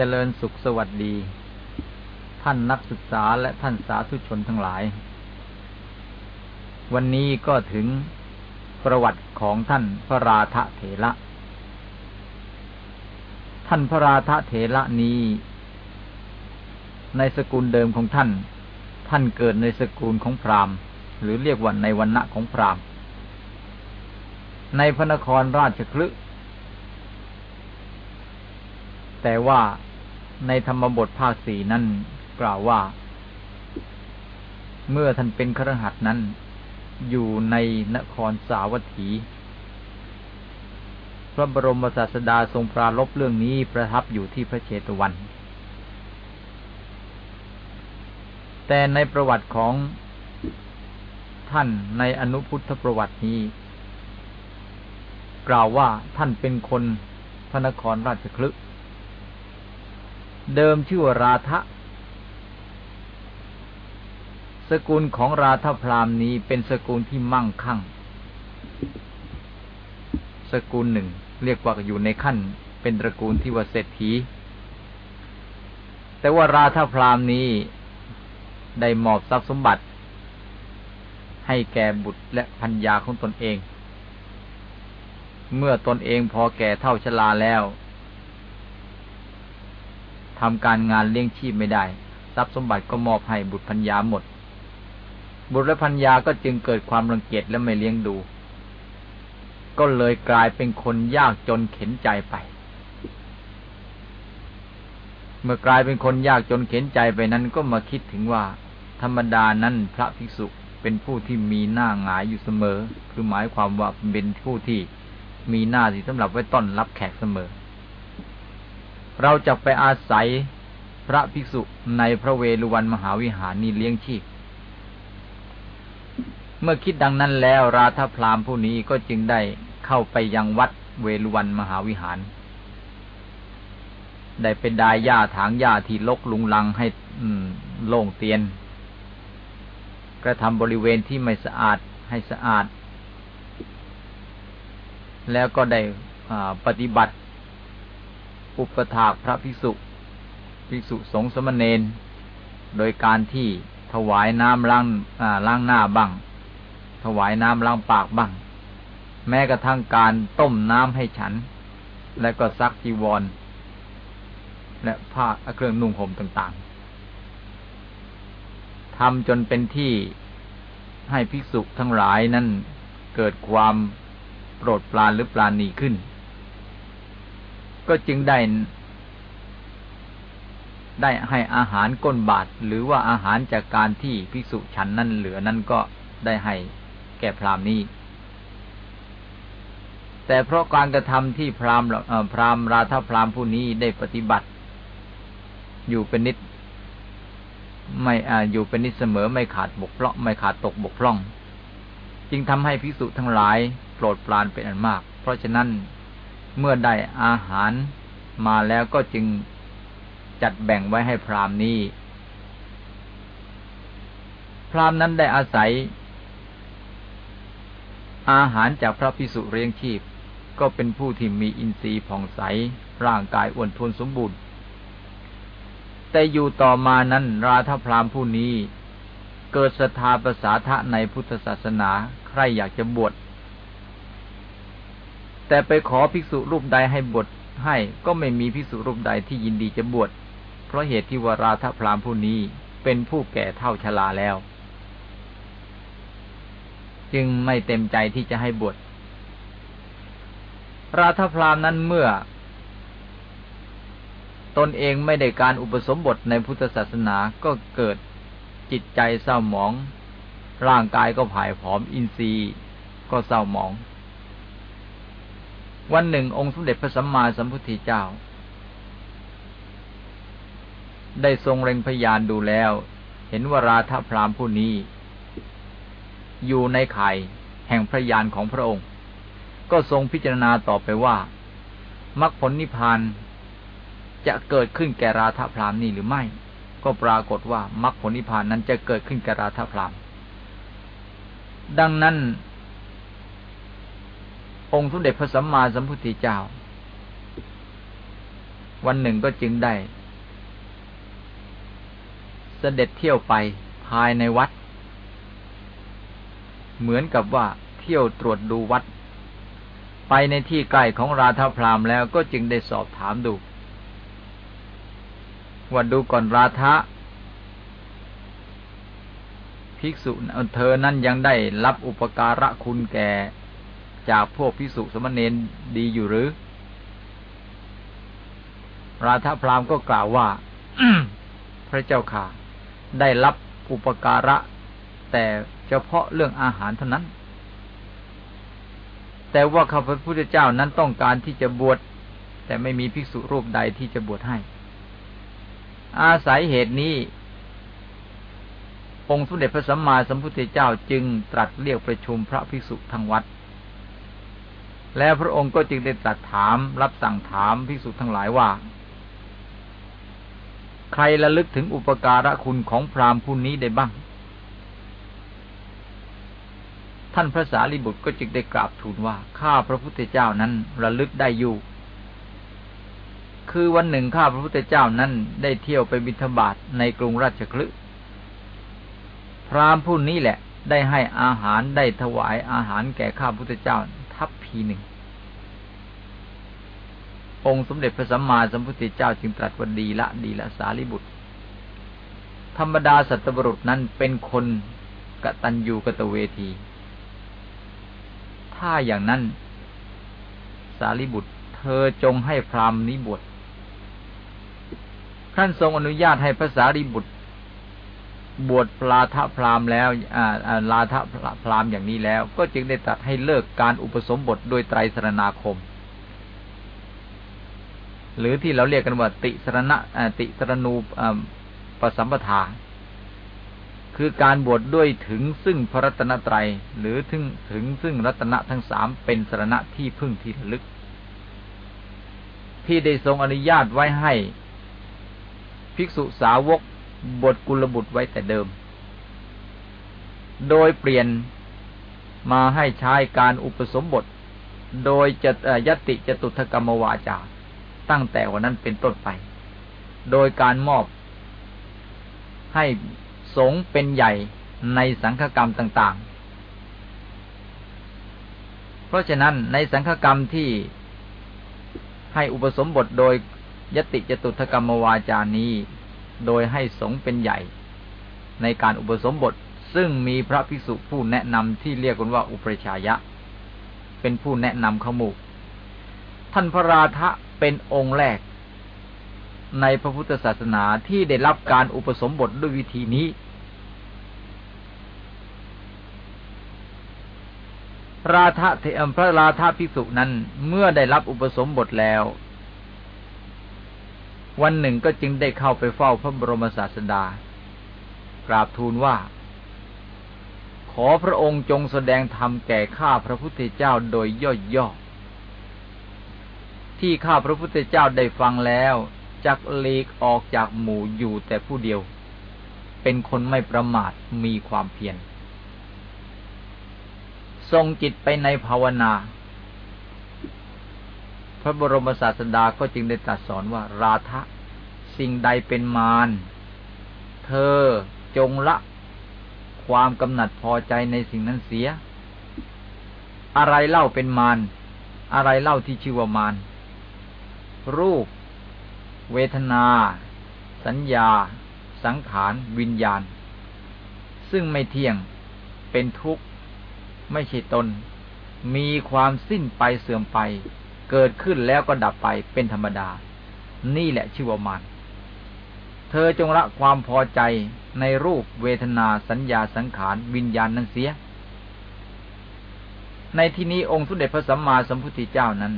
เจริญสุขสวัสดี ท่านนักศึกษาและท่านสาธุชนทั้งหลาย วันนี้ก็ถึงประวัติของท่านพระราธเถระ ท่านพระราธเถระนี้ ในสกุลเดิมของท่าน ท่านเกิดในสกุลของพราหมณ์ หรือเรียกว่าในวันณะของพราหมณ์ ในพระนครราชคลึแต่ว่า ในธรรมบทภาคสี่นั้นกล่าวว่า เมื่อท่านเป็นครหัสนั้น อยู่ในนครสาวัตถี พระบรมศาสดาทรงปราลบเรื่องนี้ประทับอยู่ที่พระเชตวัน แต่ในประวัติของท่านในอนุพุทธประวัตินี้ กล่าวว่าท่านเป็นคนพระนครราชคลึก เดิมชื่อว่าราธะสกุลของราธพรามนี้เป็นสกุลที่มั่งคั่ง สกุลหนึ่ง เรียกว่าอยู่ในขั้น เป็นตระกูลที่ว่าเศรษฐี แต่ว่าราธพรามนี้ได้มอบทรัพย์สมบัติ ให้แก่บุตรและพัญญาของตนเอง เมื่อตนเองพอแก่เท่าชราแล้ว ทำการงานเลี้ยงชีพไม่ได้ ทรัพย์สมบัติก็มอบให้บุตรพัญญาหมด บุตรและพัญญาก็จึงเกิดความรังเกียจและไม่เลี้ยงดู ก็เลยกลายเป็นคนยากจนเข็นใจไป เมื่อกลายเป็นคนยากจนเข็นใจไปนั้นก็มาคิดถึงว่า ธรรมดานั้นพระภิกษุเป็นผู้ที่มีหน้าหงายอยู่เสมอ คือหมายความว่าเป็นผู้ที่มีหน้าที่สำหรับไว้ต้อนรับแขกเสมอ เราจะไปอาศัยพระภิกษุในพระเวรุวันมหาวิหารนี้เลี้ยงชีพ เมื่อคิดดังนั้นแล้วราธพรามผู้นี้ก็จึงได้เข้าไปยังวัดเวรุวันมหาวิหาร ได้เป็นดายหญ้าถางหญ้าที่ลกลุงลังให้โล่งเตียน กระทำบริเวณที่ไม่สะอาดให้สะอาด แล้วก็ได้ปฏิบัติ อุปถากพระภิกษุ ภิกษุสงฆ์สมณเณรโดยการที่ถวายน้ำล้างล้างหน้าบ้าง ถวายน้ำล้างปากบ้าง แม้กระทั่งการต้มน้ำให้ฉัน และก็ซักจีวร และผ้าเครื่องนุ่งห่มต่างๆทำจนเป็นที่ให้ภิกษุทั้งหลายนั้นเกิดความโปรดปรานหรือปราณีขึ้น ก็จึงได้ได้ให้อาหารก้นบาท หรือว่าอาหารจากการที่ภิกษุฉันนั้นเหลือนั้นก็ได้ให้แก่พราหมณ์นี้ แต่เพราะการกระทำที่พราหมณ์พราหมณ์ราธพราหมณ์ผู้นี้ได้ปฏิบัติ อยู่เป็นนิด ไม่ออยู่เป็นนิดเสมอไม่ขาดบกพร่องไม่ขาดตกบกพร่อง จึงทำให้ภิกษุทั้งหลายโปรดปรานเป็นอันมาก เพราะฉะนั้น เมื่อได้อาหารมาแล้วก็จึงจัดแบ่งไว้ให้พรามนี้ พรามนั้นได้อาศัย อาหารจากพระพิสุเรียงชีพ ก็เป็นผู้ที่มีอินทรีย์ผ่องใส ร่างกายอ้วนทวนสมบูรณ์ แต่อยู่ต่อมานั้น ราธพรามผู้นี้ เกิดศรัทธาภาษาทะในพุทธศาสนา ใครอยากจะบวช แต่ไปขอภิกษุรูปใดให้บวชให้ก็ไม่มีภิกษุรูปใดที่ยินดีจะบวชเพราะเหตุที่วราธพรามผู้นี้เป็นผู้แก่เท่าชราแล้ว จึงไม่เต็มใจที่จะให้บวชราธพรามนั้นเมื่อ ตนเองไม่ได้การอุปสมบทในพุทธศาสนาก็เกิดจิตใจเศร้าหมอง ร่างกายก็ผายผอมอินทรีย์ก็เศร้าหมอง วันหนึ่งองค์สมเด็จพระสัมมาสัมพุทธเจ้า ได้ทรงเร็งพยานดูแล้ว เห็นว่าราธพรามผู้นี้ อยู่ในไข่แห่งพระยานของพระองค์ ก็ทรงพิจารณาต่อไปว่ามรรคผลนิพพานจะเกิดขึ้นแก่ราธพรามนี้หรือไม่ ก็ปรากฏว่ามรรคผลนิพพานนั้นจะเกิดขึ้นแก่ราธพรามดังนั้น องค์สมเด็จพระสัมมาสัมพุทธเจ้า วันหนึ่งก็จึงได้ เสด็จเที่ยวไปภายในวัด เหมือนกับว่าเที่ยวตรวจดูวัด ไปในที่ใกล้ของราธพรามแล้วก็จึงได้สอบถามดูว่าดูก่อนราธะภิกษุเธอนั้นยังได้รับอุปการะคุณแก่ จากพวกภิกษุสมณเณรดีอยู่หรือ ราธพรามก็กล่าวว่าพระเจ้าค่ะ ได้รับอุปการะ แต่เฉพาะเรื่องอาหารเท่านั้น แต่ว่าข้าพระพุทธเจ้านั้นต้องการที่จะบวชแต่ไม่มีภิกษุรูปใดที่จะบวชให้ อาศัยเหตุนี้ องค์สมเด็จพระสัมมาสัมพุทธเจ้าจึงตรัสเรียกประชุมพระภิกษุทั้งวัด แล้วพระองค์ก็จึงได้ตรัสถาม รับสั่งถามภิกษุทั้งหลายว่า ใครระลึกถึงอุปการะคุณของพราหมณ์ผู้นี้ได้บ้าง ท่านพระสารีบุตรก็จึงได้กราบทูลว่า ข้าพระพุทธเจ้านั้นระลึกได้อยู่ คือวันหนึ่งข้าพระพุทธเจ้านั้นได้เที่ยวไปบิณฑบาตในกรุงราชคลึพราหมณ์ผู้นี้แหละได้ให้อาหารได้ถวายอาหารแก่ข้าพุทธเจ้า ทีหนึ่ง องค์สมเด็จพระสัมมาสัมพุทธเจ้าจึงตรัสว่าดีละ ดีละสารีบุตร ธรรมดาสัตบุรุษนั้นเป็นคนกตัญญูกตเวที ถ้าอย่างนั้น สารีบุตร เธอจงให้พรามนี้บวชท่านทรงอนุญาตให้พระสารีบุตร บวชปลาทะพรามแล้วลาทะพรามอย่างนี้แล้ว ก็จึงได้ตัดให้เลิกการอุปสมบทโดยไตรสรณาคม หรือที่เราเรียกกันว่า ติสรณะติสรณูปสัมปทา คือการบวชดด้วยถึงซึ่งพระรัตนตรัย หรือถึงถึงซึ่งรัตนะทั้งสามเป็นสรณะที่พึ่งที่ระลึก ที่ได้ทรงอนุญาตไว้ให้ ภิกษุสาวก บทกุลบุตรไว้แต่เดิม โดยเปลี่ยนมาให้ใช้การอุปสมบท โดยจะยติจตุถกรรมวาจา ตั้งแต่วันนั้นเป็นต้นไป โดยการมอบ ให้สงเป็นใหญ่ในสังฆกรรมต่าง ๆ เพราะฉะนั้นในสังฆกรรมที่ให้อุปสมบทโดยยติจตุถกรรมวาจานี้ โดยให้สงเป็นใหญ่ ในการอุปสมบท ซึ่งมีพระภิกษุผู้แนะนำที่เรียกกันว่าอุปชายะ เป็นผู้แนะนำขมูท่านพระราธะเป็นองค์แรก ในพระพุทธศาสนาที่ได้รับการอุปสมบทด้วยวิธีนี้ ราธะเทมพระราธาภิกษุนั้นเมื่อได้รับอุปสมบทแล้ว วันหนึ่งก็จึงได้เข้าไปเฝ้าพระบรมศาสดา กราบทูลว่า ขอพระองค์จงแสดงธรรมแก่ข้าพระพุทธเจ้าโดยย่อๆ ที่ข้าพระพุทธเจ้าได้ฟังแล้วจักเลกออกจากหมู่อยู่แต่ผู้เดียว เป็นคนไม่ประมาทมีความเพียร ทรงจิตไปในภาวนา พระบรมศาสดาก็จึงได้ตรัสสอนว่า ราทะสิ่งใดเป็นมารเธอจงละความกำหนัดพอใจในสิ่งนั้นเสีย อะไรเล่าเป็นมารอะไรเล่าที่ชื่อว่ามารรูป เวทนา สัญญา สังขาร วิญญาณ ซึ่งไม่เที่ยงเป็นทุกข์ ไม่ใช่ตน มีความสิ้นไปเสื่อมไป เกิดขึ้นแล้วก็ดับไปเป็นธรรมดา นี่แหละชื่อว่ามานเธอจงละความพอใจในรูปเวทนาสัญญาสังขารวิญญาณนั้นเสีย ในที่นี้องค์สุเด็จพระสัมมาสัมพุทธเจ้านั้น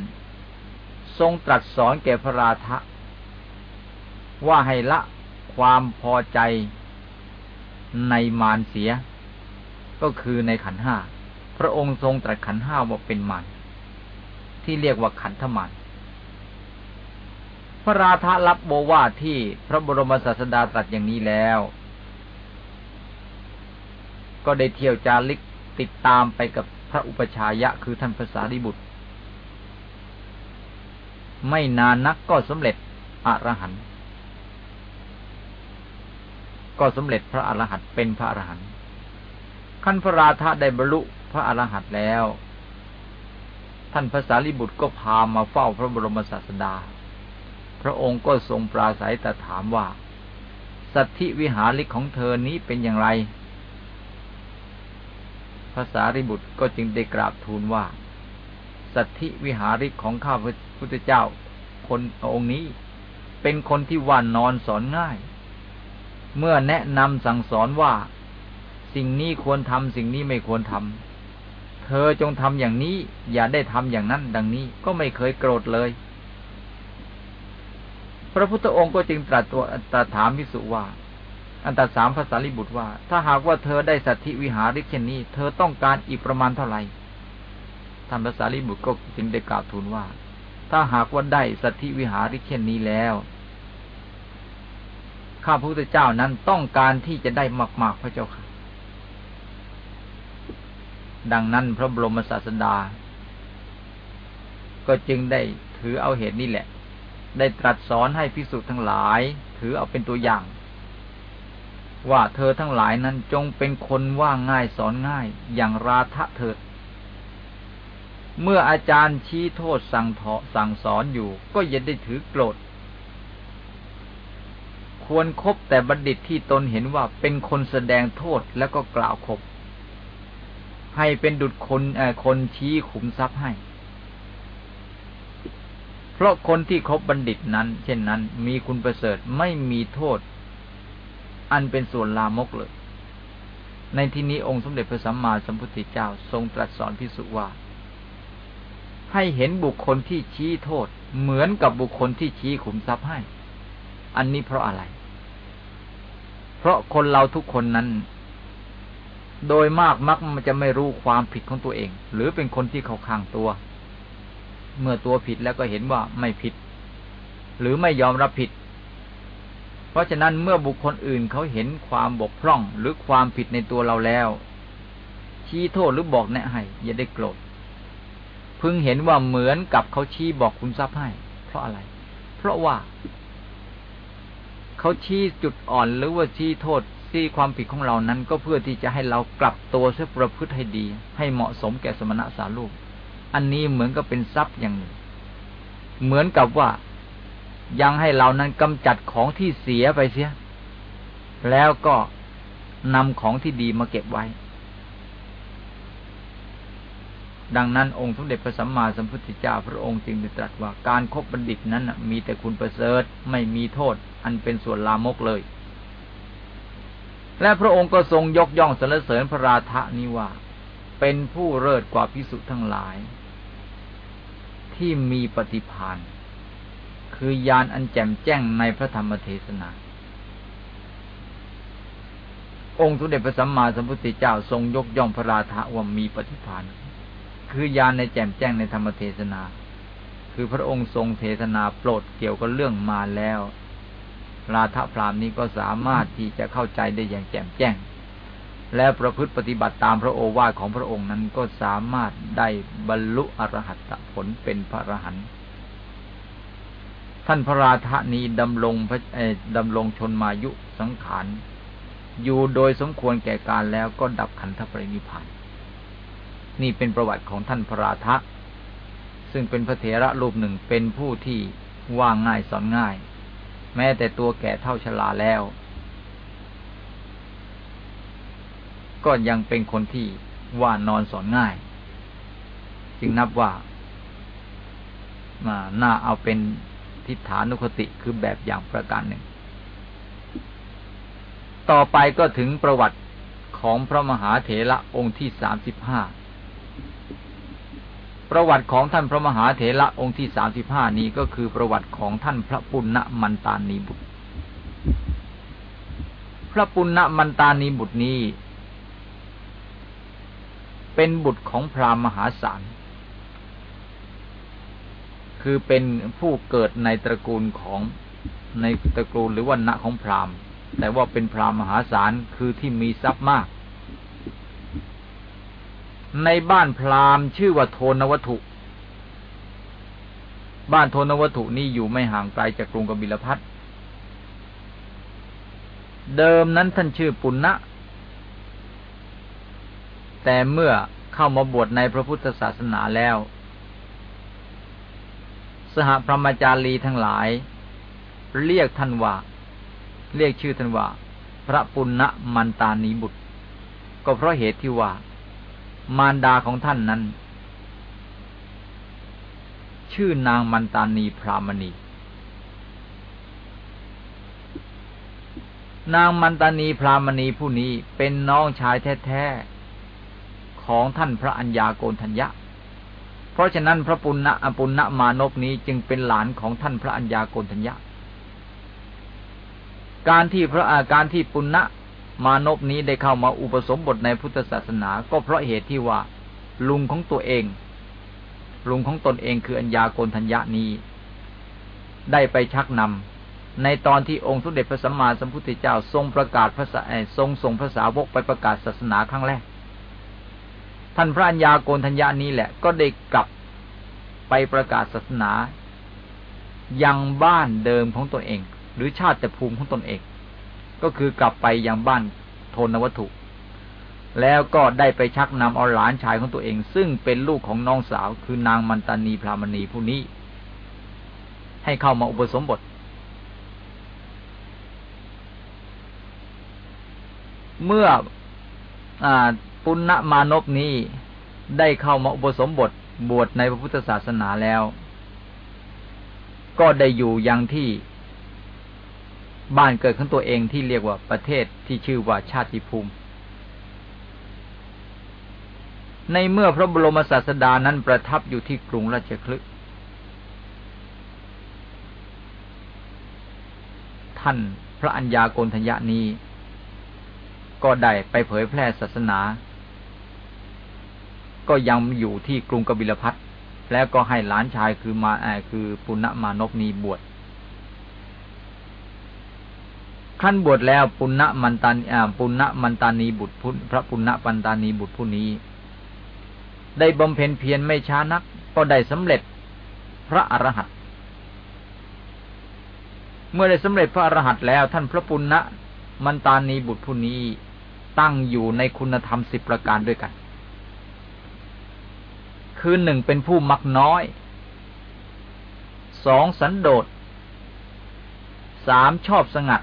ทรงตรัสสอนแก่พระราธะว่าให้ละความพอใจในมารเสีย ก็คือในขันห้า พระองค์ทรงตรัสขันห้าว่าเป็นมาร ที่เรียกว่าขันธมันพระราธารับโบวาที่พระบรมศาสดาตรัสอย่างนี้แล้ว ก็ได้เที่ยวจาริกติดตามไปกับพระอุปชายะคือท่านภาษาดิบุตร ไม่นานนักก็สำเร็จอรหันต์ก็สำเร็จพระอรหันต์เป็นพระอรหันต์ขั้นพระราธะได้บรรลุพระอรหันต์แล้ว ท่านพระสารีบุตรก็พามาเฝ้าพระบรมศาสดา พระองค์ก็ทรงปราศัยแต่ถามว่า สัตธิวิหาริกของเธอนี้เป็นอย่างไรภาษาริบุตรก็จึงได้กราบทูลว่า สัตธิวิหาริกของข้าพระพุทธเจ้า คนองค์นี้ เป็นคนที่ว่านนอนสอนง่าย เมื่อแนะนำสั่งสอนว่า สิ่งนี้ควรทำสิ่งนี้ไม่ควรทำ ธอจงทำอย่างนี้ อย่าได้ทำอย่างนั้น ดังนี้ก็ไม่เคยโกรธเลย พระพุทธองค์ก็จึงตรัสตัวตรัสถามพิสุว่า อันตรสามภาษาลิบุตรว่า ถ้าหากว่าเธอได้สัตธิวิหาริกเช่นนี้ เธอต้องการอีกประมาณเท่าไหร่ท่านภาษาลิบุตรก็จึงได้กล่าวทูลว่า ถ้าหากว่าได้สัตธิวิหาริกเช่นนี้แล้วข้าพระพุทธเจ้านั้นต้องการที่จะได้มากๆพระเจ้าค่ะ ดังนั้นพระบรมศาสดา ก็จึงได้ถือเอาเหตุนี้แหละ ได้ตรัสสอนให้พิสุทั้งหลาย ถือเอาเป็นตัวอย่าง ว่าเธอทั้งหลายนั้นจงเป็นคนว่าง่ายสอนง่ายอย่างราทะเถิด เมื่ออาจารย์ชี้โทษสั่งเถาสั่งสอนอยู่ ก็อย่าได้ถือโกรธควรครบแต่บัณฑิตที่ตนเห็นว่าเป็นคนแสดงโทษแล้วก็กล่าวคบ ให้เป็นดุจคนคนชี้ขุมทรัพย์ให้ เพราะคนที่คบบัณฑิตนั้น เช่นนั้น มีคุณประเสริฐไม่มีโทษ อันเป็นส่วนลามกเลย ในที่นี้องค์สมเด็จพระสัมมาสัมพุทธเจ้าทรงตรัสสอนพิสุว่า ให้เห็นบุคคลที่ชี้โทษ เหมือนกับบุคคลที่ชี้ขุมทรัพย์ให้ อันนี้เพราะอะไร เพราะคนเราทุกคนนั้น โดยมากมักมันจะไม่รู้ความผิดของตัวเอง หรือเป็นคนที่เขาข้างตัว เมื่อตัวผิดแล้วก็เห็นว่าไม่ผิด หรือไม่ยอมรับผิด เพราะฉะนั้นเมื่อบุคคลอื่นเขาเห็นความบกพร่องหรือความผิดในตัวเราแล้ว ชี้โทษหรือบอกแนะให้อย่าได้โกรธพึงเห็นว่าเหมือนกับเขาชี้บอกคุณทรัพย์ให้ เพราะอะไร เพราะว่า เขาชี้จุดอ่อนหรือว่าชี้โทษ ที่ความผิดของเรานั้นก็เพื่อที่จะให้เรากลับตัวเสียประพฤติให้ดี ให้เหมาะสมแก่สมณะสารูปอันนี้เหมือนกับเป็นทรัพย์อย่างหนึ่ง เหมือนกับว่ายังให้เรานั้นกำจัดของที่เสียไปเสีย แล้วก็นำของที่ดีมาเก็บไว้ ดังนั้นองค์สมเด็จพระสัมมาสัมพุทธเจ้าพระองค์จึงได้ตรัสว่าการครบบัณฑิตนั้นมีแต่คุณประเสริฐไม่มีโทษ อันเป็นส่วนลามกเลย และพระองค์ก็ทรงยกย่องสรรเสริญพระราธะนี้ว่า เป็นผู้เลิศกว่าพิสุทั้งหลาย ที่มีปฏิพานคือยานอันแจ่มแจ้งในพระธรรมเทศนา องค์สุเด็จพระสัมมาสัมพุทธเจ้าทรงยกย่องพระราธะว่ามีปฏิภาณคือยานในแจ่มแจ้งในธรรมเทศนา คือพระองค์ทรงเทศนาโปรดเกี่ยวกับเรื่องมาแล้ว ราธะพรามนี้ก็สามารถที่จะเข้าใจได้อย่างแจ่มแจ้ง และประพฤติปฏิบัติตามพระโอวาทของพระองค์นั้นก็สามารถได้บรรลุอรหัตผลเป็นพระอรหันต์ท่านพระราธานีดำรงพระดำรงชนมายุสังขารอยู่โดยสมควรแก่การแล้วก็ดับขันธปรินิพาน นี่เป็นประวัติของท่านพระราธะซึ่งเป็นพระเถระรูปหนึ่งเป็นผู้ที่ว่าง่ายสอนง่าย แม้แต่ตัวแก่เท่าชราแล้ว ก็ยังเป็นคนที่ว่านอนสอนง่าย จึงนับว่าน่าเอาเป็นทิฏฐานุคติคือแบบอย่างประการหนึ่ง ต่อไปก็ถึงประวัติของพระมหาเถระองค์ที่สามสิบห้า ประวัติของท่านพระมหาเถระองค์ที่สามสิบห้านี้ก็คือประวัติของท่านพระปุณณมันตานีบุตร พระปุณณมันตานีบุตรนี้ เป็นบุตรของพราหมณ์มหาศาลคือเป็นผู้เกิดในตระกูลของในตระกูลหรือวันณะของพราหมณ์ แต่ว่าเป็นพราหมณ์มหาศาลคือที่มีทรัพย์มาก ในบ้านพราหมณ์ชื่อว่าโทนวัตถุ บ้านโทนวัตถุนี้อยู่ไม่ห่างไกลจากกรุงกบิลพัทเดิมนั้นท่านชื่อปุณณะ แต่เมื่อเข้ามาบวชในพระพุทธศาสนาแล้ว สหพรหมจารีทั้งหลาย เรียกท่านว่า เรียกชื่อท่านว่า พระปุณณมันตานีบุตร ก็เพราะเหตุที่ว่า มารดาของท่านนั้น ชื่อนางมันตานีพรามณี นางมันตานีพรามณีผู้นี้เป็นน้องชายแท้ๆ ของท่านพระัญญาโกนทัญญะ เพราะฉะนั้นพระปุณณะอปุณณมานพนี้จึงเป็นหลานของท่านพระัญญาโกนทัญญะ การที่พระอาการที่ปุณณะ มานพนี้ได้เข้ามาอุปสมบทในพุทธศาสนา ก็เพราะเหตุที่ว่า ลุงของตัวเอง ลุงของตนเองคืออัญญาโกนทัญญะนี้ ได้ไปชักนำในตอนที่องค์สมเด็จพระสัมมาสัมพุทธเจ้าทรงประกาศพระทรงส่งภาษาวกไปประกาศศาสนาครั้งแรก ท่านพระัญญาโกนทัญญานี้แหละ ก็ได้กลับไปประกาศศาสนา ยังบ้านเดิมของตนเอง หรือชาติภูมิของตนเอง ก็คือกลับไปยังบ้านโทนวัตถุ แล้วก็ได้ไปชักนำเอาหลานชายของตัวเอง ซึ่งเป็นลูกของน้องสาว คือนางมันตานีพรามณีผู้นี้ ให้เข้ามาอุปสมบท เมื่ออปุณณมานพนี้ได้เข้ามาอุปสมบทบวชในพระพุทธศาสนาแล้ว ก็ได้อยู่ยังที่ บ้านเกิดของตัวเองที่เรียกว่าประเทศที่ชื่อว่าชาติภูมิ ในเมื่อพระบรมศาสดานั้นประทับอยู่ที่กรุงราชคลึท่านพระัญญาโกณทัญญานี้ ก็ได้ไปเผยแพร่ศาสนา ก็ยังอยู่ที่กรุงกบิลพัทแล้วก็ให้หลานชายคือมาแอคือปุณณมานพนีบวช ขั้นบวชแล้วปุณณมันตานปุณณมันตานีบุตรพุพระปุณณปันตานีบุตรผู้นี้ ได้บำเพ็ญเพียรไม่ช้านัก ก็ได้สำเร็จพระอรหันต์เมื่อได้สำเร็จพระอรหันต์แล้ว ท่านพระปุณณมันตานีบุตรผู้นี้ตั้งอยู่ในคุณธรรมสิบประการด้วยกัน คือหนึ่งเป็นผู้มักน้อย สองสันโดษสามชอบสงัด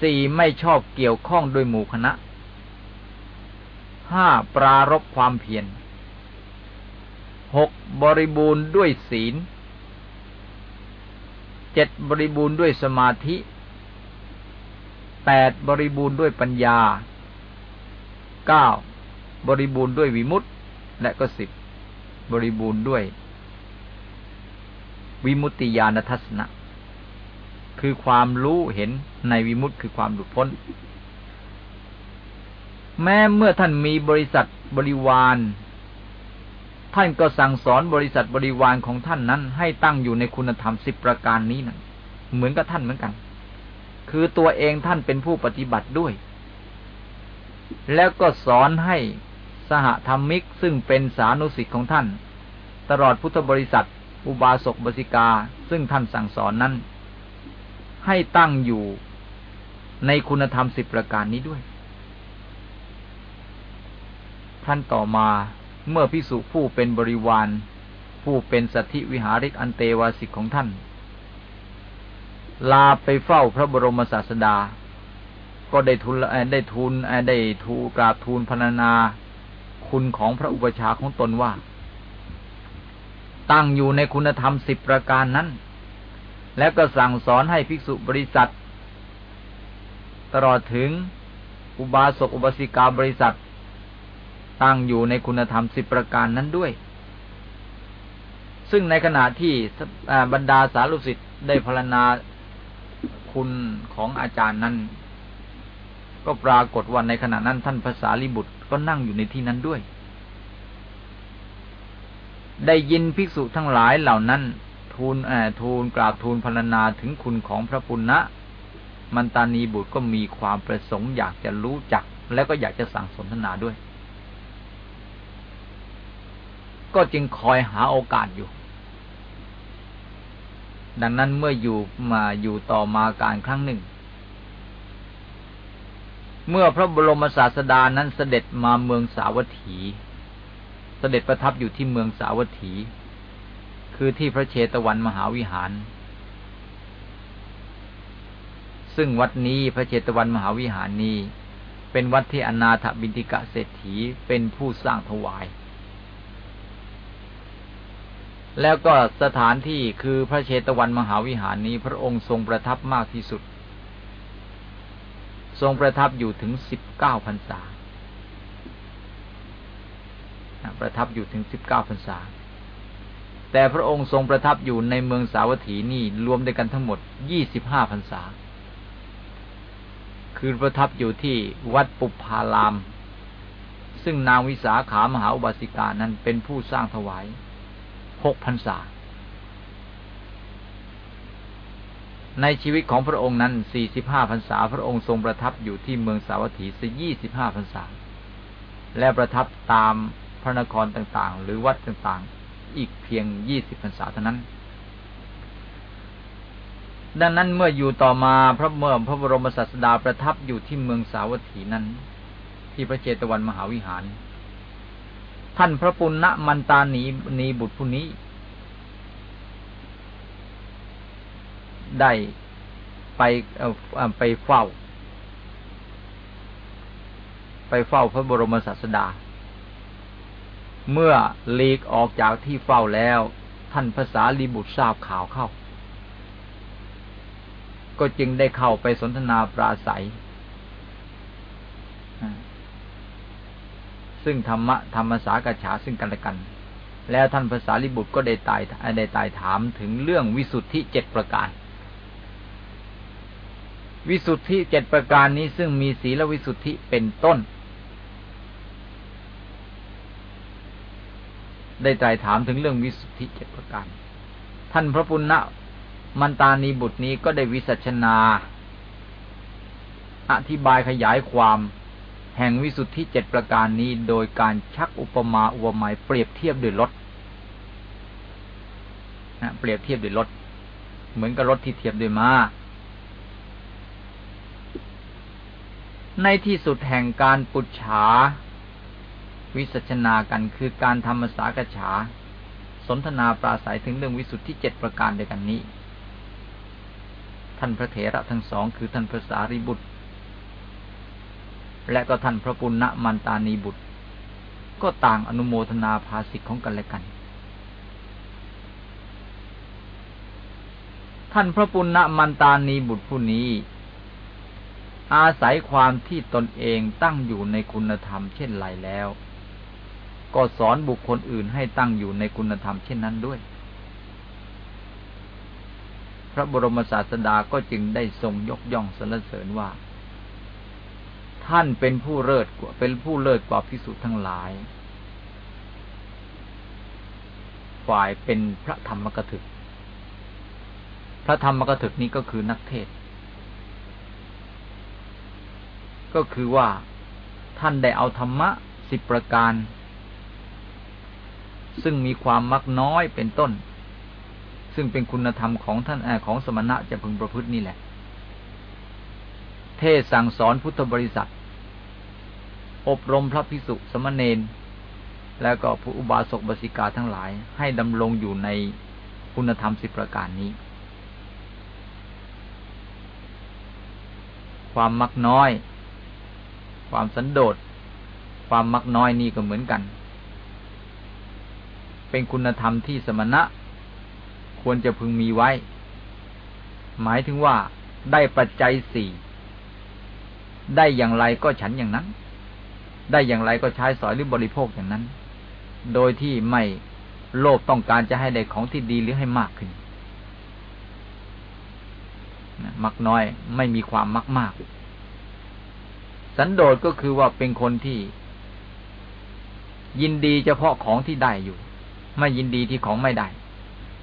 สี่ไม่ชอบเกี่ยวข้องด้วยหมู่คณะห้าปรารบความเพียรหกบริบูรณ์ด้วยศีลเจ็ดบริบูรณ์ด้วยสมาธิแปดบริบูรณ์ด้วยปัญญาเก้าบริบูรณ์ด้วยวิมุตติ และก็สิบบริบูรณ์ด้วย วิมุตติญาณทัศนะ คือความรู้เห็นในวิมุตติคือความหลุดพ้น แม้เมื่อท่านมีบริษัทบริวาร ท่านก็สั่งสอนบริษัทบริวารของท่านนั้น ให้ตั้งอยู่ในคุณธรรมสิบประการนี้นะเหมือนกับท่านเหมือนกัน คือตัวเองท่านเป็นผู้ปฏิบัติด้วย แล้วก็สอนให้สหธรรมิกซึ่งเป็นสานุสิทธิ์ของท่าน ตลอดพุทธบริษัท อุบาสกบสิกา ซึ่งท่านสั่งสอนนั้น ให้ตั้งอยู่ในคุณธรรมสิบประการนี้ด้วย ท่านต่อมาเมื่อพิสุผู้เป็นบริวาร ผู้เป็นสัตธิวิหาริกอันเตวาสิกของท่าน ลาไปเฝ้าพระบรมศาสดา ก็ได้ทูลได้ทูลได้ทูกราบทูลพรรณนาคุณของพระอุปชาของตนว่า ตั้งอยู่ในคุณธรรมสิบประการนั้น และก็สั่งสอนให้ภิกษุบริษัท ตลอดถึงอุบาสกอุบาสิกาบริษัท ตั้งอยู่ในคุณธรรมสิบประการนั้นด้วย ซึ่งในขณะที่บรรดาสารุสิทธิ์ได้พรณนาคุณของอาจารย์นั้น ก็ปรากฏว่าในขณะนั้นท่านภาษาลิบุตรก็นั่งอยู่ในที่นั้นด้วย ได้ยินภิกษุทั้งหลายเหล่านั้น ทูลแอบทูลกราบทูลพรรณนาถึงคุณของพระปุณณะมันตานีบุตรก็มีความประสงค์อยากจะรู้จัก แล้วก็อยากจะสั่งสนทนาด้วย ก็จึงคอยหาโอกาสอยู่ ดังนั้นเมื่ออยู่มาอยู่ต่อมาการครั้งหนึ่ง เมื่อพระบรมศาสดานั้นเสด็จมาเมืองสาวัตถี เสด็จประทับอยู่ที่เมืองสาวัตถี คือที่พระเชตวันมหาวิหาร ซึ่งวัดนี้พระเชตวันมหาวิหารนี้ เป็นวัดที่อนาถบินติกะเศรษฐีเป็นผู้สร้างถวาย แล้วก็สถานที่คือพระเชตวันมหาวิหารนี้ พระองค์ทรงประทับมากที่สุด ทรงประทับอยู่ถึงสิบเก้าพรรษา ประทับอยู่ถึงสิบเก้าพรรษา แต่พระองค์ทรงประทับอยู่ในเมืองสาวัตถีนี่รวมด้วยกันทั้งหมดยี่สิบห้าพรรษา คือประทับอยู่ที่วัดปุพาราม ซึ่งนางวิสาขามหาอุบาสิกานั้นเป็นผู้สร้างถวายหกพรรษา ในชีวิตของพระองค์นั้นสี่สิบห้าพรรษา พระองค์ทรงประทับอยู่ที่เมืองสาวัตถีสยี่สิบห้าพรรษา และประทับตามพระนครต่างๆ หรือวัดต่างๆ อีกเพียงยี่สิบพรรษาเท่านั้น ดังนั้นเมื่ออยู่ต่อมาพระเมื่อพระบรมศาสดาประทับอยู่ที่เมืองสาวัตถีนั้น ที่พระเจตวันมหาวิหาร ท่านพระปุณณมันตานีนีบุตรผู้นี้ ได้ไปไปเฝ้า ไปเฝ้าพระบรมศาสดา เมื่อลีกออกจากที่เฝ้าแล้ว ท่านภาษาลีบุตรทราบข่าวเข้า ก็จึงได้เข้าไปสนทนาปราศัย ซึ่งธรรมะธรรมสากฉาซึ่งกันและกัน แล้วท่านภาษาลิบุตรก็ได้ตายได้ตายถามถึงเรื่องวิสุทธิเจ็ดประการวิสุทธิเจ็ดประการนี้ซึ่งมีศีลวิสุทธิเป็นต้น ได้ตายถามถึงเรื่องวิสุทธิเจ็ดประการ ท่านพระปุณณมันตานีบุตรนี้ก็ได้วิสัชนา อธิบายขยายความแห่งวิสุทธิเจ็ดประการนี้โดยการชักอุปมาอุปไมยเปรียบเทียบด้วยรถนะเปรียบเทียบด้วยรถ เหมือนกับรถที่เทียบด้วยมา้า ในที่สุดแห่งการปุจฉา วิสัชนากันคือการทำภาษากฉา สนทนาปราศัยถึงเรื่องวิสุทธิเจ็ดประการเดียวกันนี้ ท่านพระเถระทั้งสองคือท่านพระสารีบุตร และก็ท่านพระปุณณมันตานีบุตร ก็ต่างอนุโมทนาภาสิทธิของกันและกัน ท่านพระปุณณมันตานีบุตรผู้นี้อาศัยความที่ตนเองตั้งอยู่ในคุณธรรมเช่นไรแล้ว ก็สอนบุคคลอื่นให้ตั้งอยู่ในคุณธรรมเช่นนั้นด้วย พระบรมศาสดาก็จึงได้ทรงยกย่องสรรเสริญว่า ท่านเป็นผู้เลิศกว่าเป็นผู้เลิศกว่าพิสุทั้งหลาย ฝ่ายเป็นพระธรรมกถึก พระธรรมกถึกนี้ก็คือนักเทศ ก็คือว่าท่านได้เอาธรรมะสิบประการ ซึ่งมีความมักน้อยเป็นต้น ซึ่งเป็นคุณธรรมของท่านแอของสมณะจะพึงประพฤตินี่แหละ เทศสั่งสอนพุทธบริษัท อบรมพระภิกษุสมณเณรแล้วก็ผู้อุบาสกบาสิกาทั้งหลาย ให้ดำรงอยู่ในคุณธรรมสิบประการนี้ ความมักน้อย ความสันโดษความมักน้อยนี่ก็เหมือนกัน เป็นคุณธรรมที่สมณะ ควรจะพึงมีไว้ หมายถึงว่าได้ปัจจัยสี่ได้อย่างไรก็ฉันอย่างนั้น ได้อย่างไรก็ใช้สอยหรือบริโภคอย่างนั้น โดยที่ไม่โลภต้องการจะให้ได้ของที่ดีหรือให้มากขึ้นมักน้อยไม่มีความมักมาก สันโดษก็คือว่าเป็นคนที่ ยินดีเฉพาะของที่ได้อยู่ ไม่ยินดีที่ของไม่ได้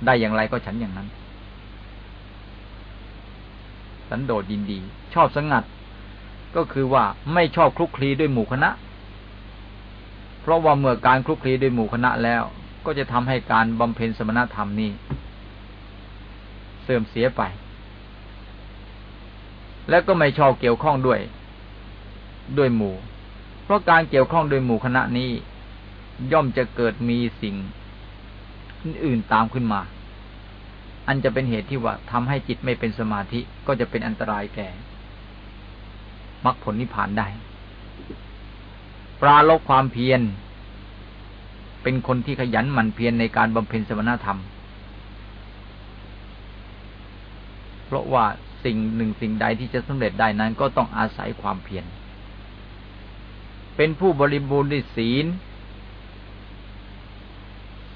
ได้อย่างไรก็ฉันอย่างนั้น สันโดษยินดี ชอบสงัด ก็คือว่าไม่ชอบคลุกคลีด้วยหมู่คณะ เพราะว่าเมื่อการคลุกคลีด้วยหมู่คณะแล้ว ก็จะทำให้การบำเพ็ญสมณธรรมนี้เสื่อมเสียไป แล้วก็ไม่ชอบเกี่ยวข้องด้วย ด้วยหมู่ เพราะการเกี่ยวข้องโดยหมู่คณะนี้ ย่อมจะเกิดมีสิ่ง อื่นตามขึ้นมา อันจะเป็นเหตุที่ว่าทำให้จิตไม่เป็นสมาธิก็จะเป็นอันตรายแก่มรรคผลนิพพานได้ ปราลบความเพียร เป็นคนที่ขยันหมั่นเพียรในการบำเพ็ญสมณธรรม เพราะว่าสิ่งหนึ่งสิ่งใดที่จะสำเร็จได้นั้น ก็ต้องอาศัยความเพียร เป็นผู้บริบูรณ์ด้วยศีล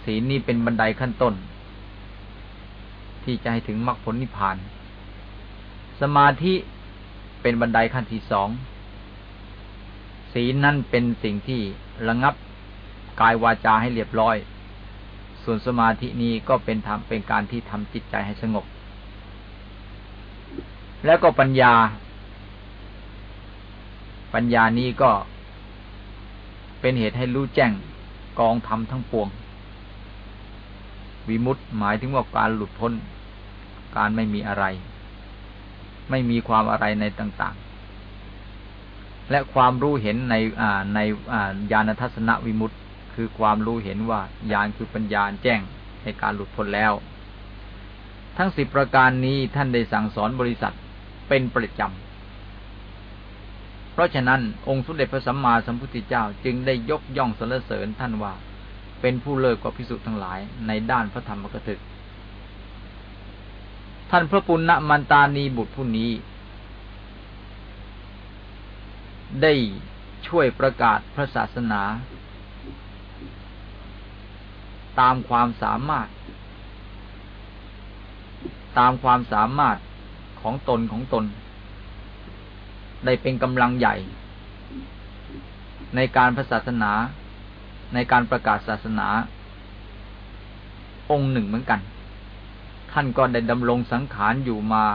ศีลนี้เป็นบันไดขั้นต้น ที่จะให้ถึงมรรคผลนิพพาน สมาธิเป็นบันไดขั้นที่สอง ศีลนั่นเป็นสิ่งที่ระงับกายวาจาให้เรียบร้อย ส่วนสมาธินี้ก็เป็นทำเป็นการที่ทำจิตใจให้สงบ แล้วก็ปัญญา ปัญญานี้ก็เป็นเหตุให้รู้แจ้งกองธรรมทั้งปวง วิมุตต์หมายถึงว่าการหลุดพ้น การไม่มีอะไร ไม่มีความอะไรในต่าง ๆ และความรู้เห็นในในญาณทัศนวิมุตติคือความรู้เห็นว่าญาณคือปัญญาแจ้งในการหลุดพ้นแล้ว ทั้งสิบประการนี้ท่านได้สั่งสอนบริษัทเป็นประจำเพราะฉะนั้นองค์สุเด็จพระสัมมาสัมพุทธเจ้าจึงได้ยกย่องสรรเสริญท่านว่า เป็นผู้เลิศกว่าพิสุทั้งหลายในด้านพระธรรมกถึก ท่านพระปุณณมันตานีบุตรผู้นี้ ได้ช่วยประกาศพระศาสนา ตามความสามารถ ตามความสามารถของตนของตน ได้เป็นกำลังใหญ่ ในการพระศาสนา ในการประกาศศาสนา องค์หนึ่งเหมือนกัน ท่านก็ได้ดำรงสังขารอยู่มา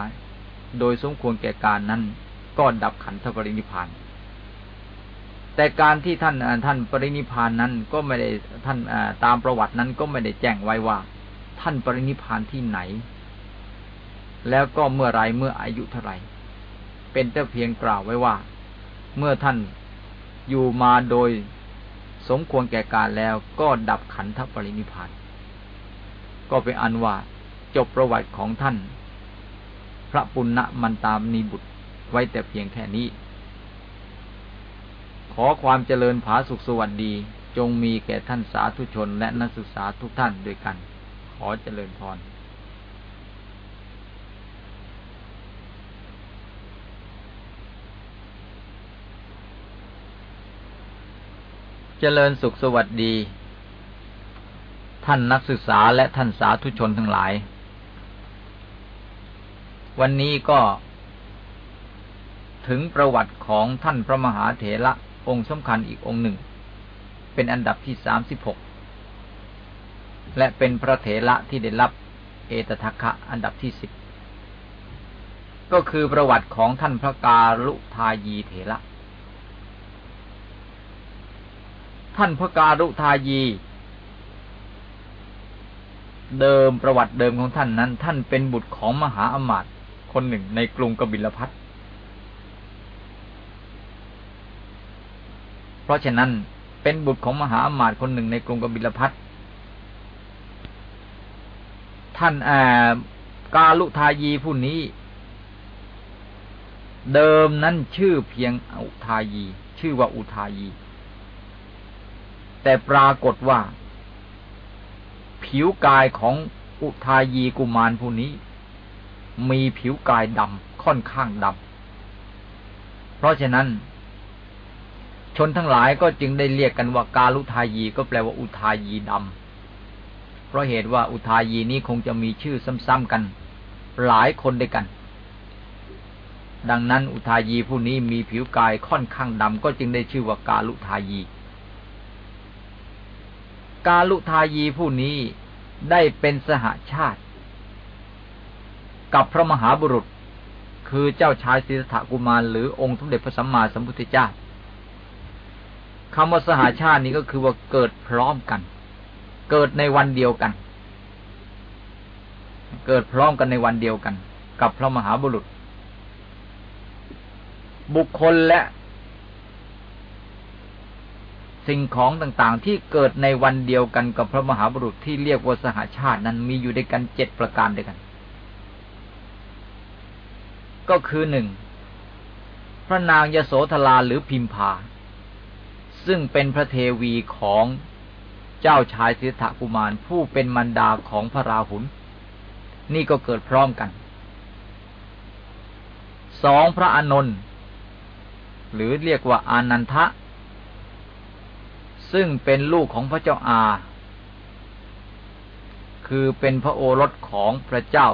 โดยสมควรแก่การนั้น ก็ดับขันธปรินิพาน แต่การที่ท่านท่านปรินิพานนั้นก็ไม่ได้ท่านตามประวัตินั้นก็ไม่ได้แจ้งไว้ว่า ท่านปรินิพานที่ไหน แล้วก็เมื่อไรเมื่ออายุเท่าไรเป็นแต่เพียงกล่าวไว้ว่า เมื่อท่านอยู่มาโดย สมควรแก่การแล้วก็ดับขันธปรินิพานก็เป็นอันว่าจบประวัติของท่าน พระปุณณมันตามนีบุตรไว้แต่เพียงแค่นี้ ขอความเจริญผาสุขสวัสดีจงมีแก่ท่านสาธุชนและนักศึกษาทุกท่านด้วยกัน ขอเจริญพร จริญสุขสวัสดี ท่านนักศึกษาและท่านสาธุชนทั้งหลาย วันนี้ก็ ถึงประวัติของท่านพระมหาเถระองค์สำคัญอีกองค์หนึ่ง เป็นอันดับที่สามสิบหกและเป็นพระเถระที่ได้รับเอตทัคคะอันดับที่สิบก็คือประวัติของท่านพระกาลุทายีเถระ ท่านพระกาลุทายี เดิมประวัติเดิมของท่านนั้น ท่านเป็นบุตรของมหาอมาตย์คนหนึ่งในกรุงกบิลพัทเพราะฉะนั้นเป็นบุตรของมหาอมาตย์คนหนึ่งในกรุงกบิลพัทท่านกาลุทายีผู้นี้ เดิมนั้นชื่อเพียงอุทายี ชื่อว่าอุทายี แต่ปรากฏว่า ผิวกายของอุทายีกุมารผู้นี้ มีผิวกายดำค่อนข้างดำเพราะฉะนั้น ชนทั้งหลายก็จึงได้เรียกกันว่ากาลุทายีก็แปลว่าอุทายีดำเพราะเหตุว่าอุทายีนี้คงจะมีชื่อซ้ำๆกัน หลายคนด้วยกัน ดังนั้นอุทายีผู้นี้มีผิวกายค่อนข้างดำก็จึงได้ชื่อว่ากาลุทายี กาลุทายีผู้นี้ได้เป็นสหาชาติ กับพระมหาบุรุษ คือเจ้าชายสิทธกุมารหรือองค์สมเด็จพระสัมมาสัมพุทธเจ้าคำว่าสหาชาตินี้ก็คือว่าเกิดพร้อมกัน เกิดในวันเดียวกัน เกิดพร้อมกันในวันเดียวกัน กับพระมหาบุรุษ บุคคลและ สิ่งของต่างๆ ที่เกิดในวันเดียวกันกับพระมหาบุรุษที่เรียกว่าสหาชาตินั้นมีอยู่ด้วยกันเจ็ดประการด้วยกัน ก็คือหนึ่งพระนางยโสธราหรือพิมพา ซึ่งเป็นพระเทวีของเจ้าชายสิทธกุมารผู้เป็นมันดาของพระราหุลนี่ก็เกิดพร้อมกันสองพระอานนท์หรือเรียกว่าอานันทะ ซึ่งเป็นลูกของพระเจ้าอา คือเป็นพระโอรสของพระเจ้า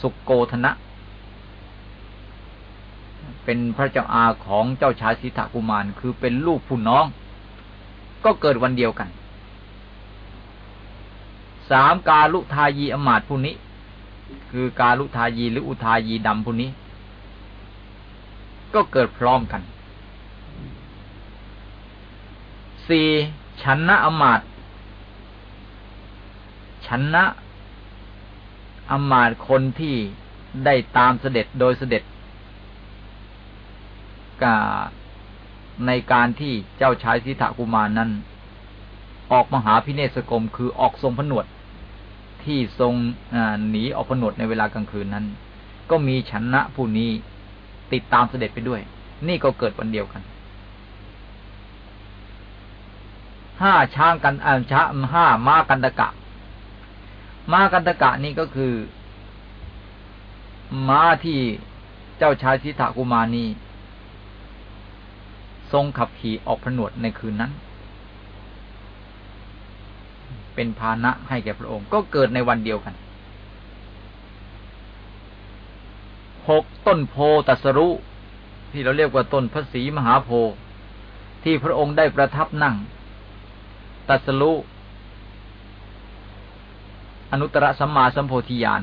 สุกโกธนะ เป็นพระเจ้าอาของเจ้าชายสิทธกุมาร คือเป็นลูกผู้น้อง ก็เกิดวันเดียวกัน สามกาลุทายีอมาตผู้นี้ คือกาลุทายีหรืออุทายีดำผู้นี้ ก็เกิดพร้อมกัน สี่ชันนะอมาตชันนะอมาตคนที่ได้ตามเสด็จโดยเสด็จกาในการที่เจ้าชายสิทธกุมารนั้น ออกมหาพิเนศกรมคือออกทรงผนวด ที่ทรงหนีออกผนวดในเวลากลางคืนนั้น ก็มีชนะผู้นี้ติดตามเสด็จไปด้วย นี่ก็เกิดวันเดียวกัน ห้าช้างกันอ่าช้าห้าม้ากันตะกะ ม้ากันตะกะนี่ก็คือ ม้าที่เจ้าชายสิทธากุมานีทรงขับขี่ออกผนวดในคืนนั้น เป็นภาณะให้แก่พระองค์ ก็เกิดในวันเดียวกันหกต้นโพตัสรุที่เราเรียกว่าต้นพระศรีมหาโพธิ์ที่พระองค์ได้ประทับนั่ง ตัสรุอนุตตรสัมมาสัมโพธิญาณ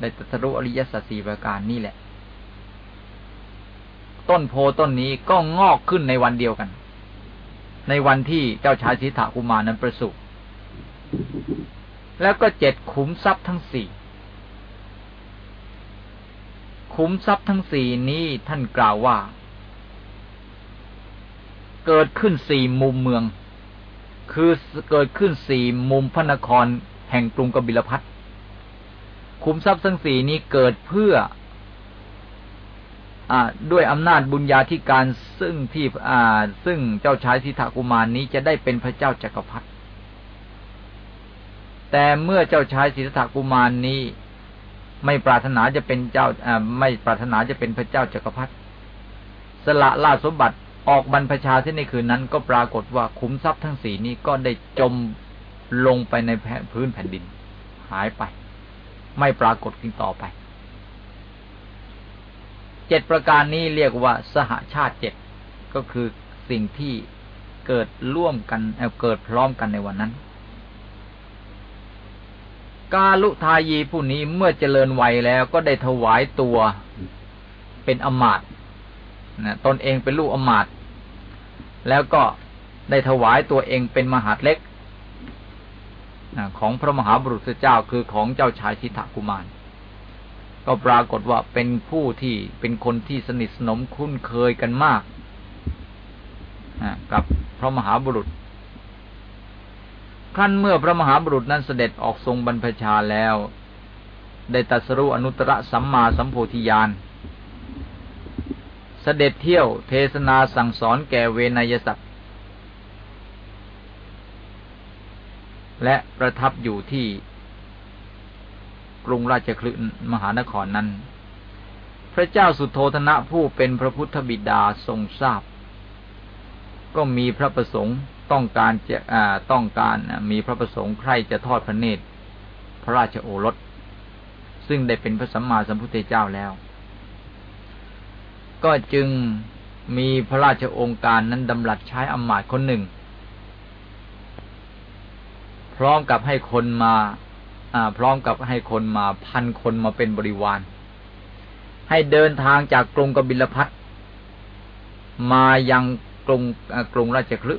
ได้ตัสรุอริยสัจสี่ประการนี่แหละ ต้นโพต้นนี้ก็งอกขึ้นในวันเดียวกัน ในวันที่เจ้าชายสิทธากุมานั้นประสูติแล้วก็เจ็ดขุมทรัพย์ทั้งสี่ขุมทรัพย์ทั้งสี่นี้ท่านกล่าวว่า เกิดขึ้นสี่มุมเมือง คือเกิดขึ้นสี่มุมพระนครแห่งกรุงกบิลพัทขุมทรัพย์ทั้งสี่นี้เกิดเพื่อด้วยอำนาจบุญญาธิการซึ่งที่ซึ่งเจ้าชายสิทธกุมารนี้จะได้เป็นพระเจ้าจักรพรรดิแต่เมื่อเจ้าชายสิทธกุมารนี้ ไม่ปรารถนาจะเป็นเจ้าไม่ปรารถนาจะเป็นพระเจ้าจักรพรรดิสละลาชสมบัติ ออกบรรพชาที่ในคืนนั้น ก็ปรากฏว่าขุมทรัพย์ทั้งสี่นี้ก็ได้จมลงไปในพื้นแผ่นดิน หายไป ไม่ปรากฏอีกต่อไป เจ็ดประการนี้เรียกว่าสหาชาติเจ็ดก็คือสิ่งที่เกิดร่วมกันเกิดพร้อมกันในวันนั้น กาลุทายีผู้นี้เมื่อเจริญวัยแล้วก็ได้ถวายตัวเป็นอมาต นะตนเองเป็นลูกอมาตแล้วก็ได้ถวายตัวเองเป็นมหาดเล็กของพระมหาบุรุษเจ้าคือของเจ้าชายสิทธกุมาร ก็ปรากฏว่าเป็นผู้ที่เป็นคนที่สนิทสนมคุ้นเคยกันมากกับพระมหาบุรุษขั้นเมื่อพระมหาบุรุษนั้นเสด็จออกทรงบรรพชาแล้ว ได้ตัสรู้อนุตตรสัมมาสัมโพธิญาณ เสด็จเที่ยวเทศนาสั่งสอนแก่เวนยสัตว์และประทับอยู่ที่กรุงราชคลึมหานครนั้น พระเจ้าสุโธธนะผู้เป็นพระพุทธบิดาทรงทราบ ก็มีพระประสงค์ต้องการจะต้องการมีพระประสงค์ใครจะทอดพระเนตร พระราชโอรส ซึ่งได้เป็นพระสัมมาสัมพุทธเจ้าแล้ว ก็จึงมีพระราชองค์การนั้นดำรัสใช้อำมาตย์คนหนึ่ง พร้อมกับให้คนมาพร้อมกับให้คนมาพันคนมาเป็นบริวาร ให้เดินทางจากกรุงกบิลพัทมายังกรุงกรุงราชคลึ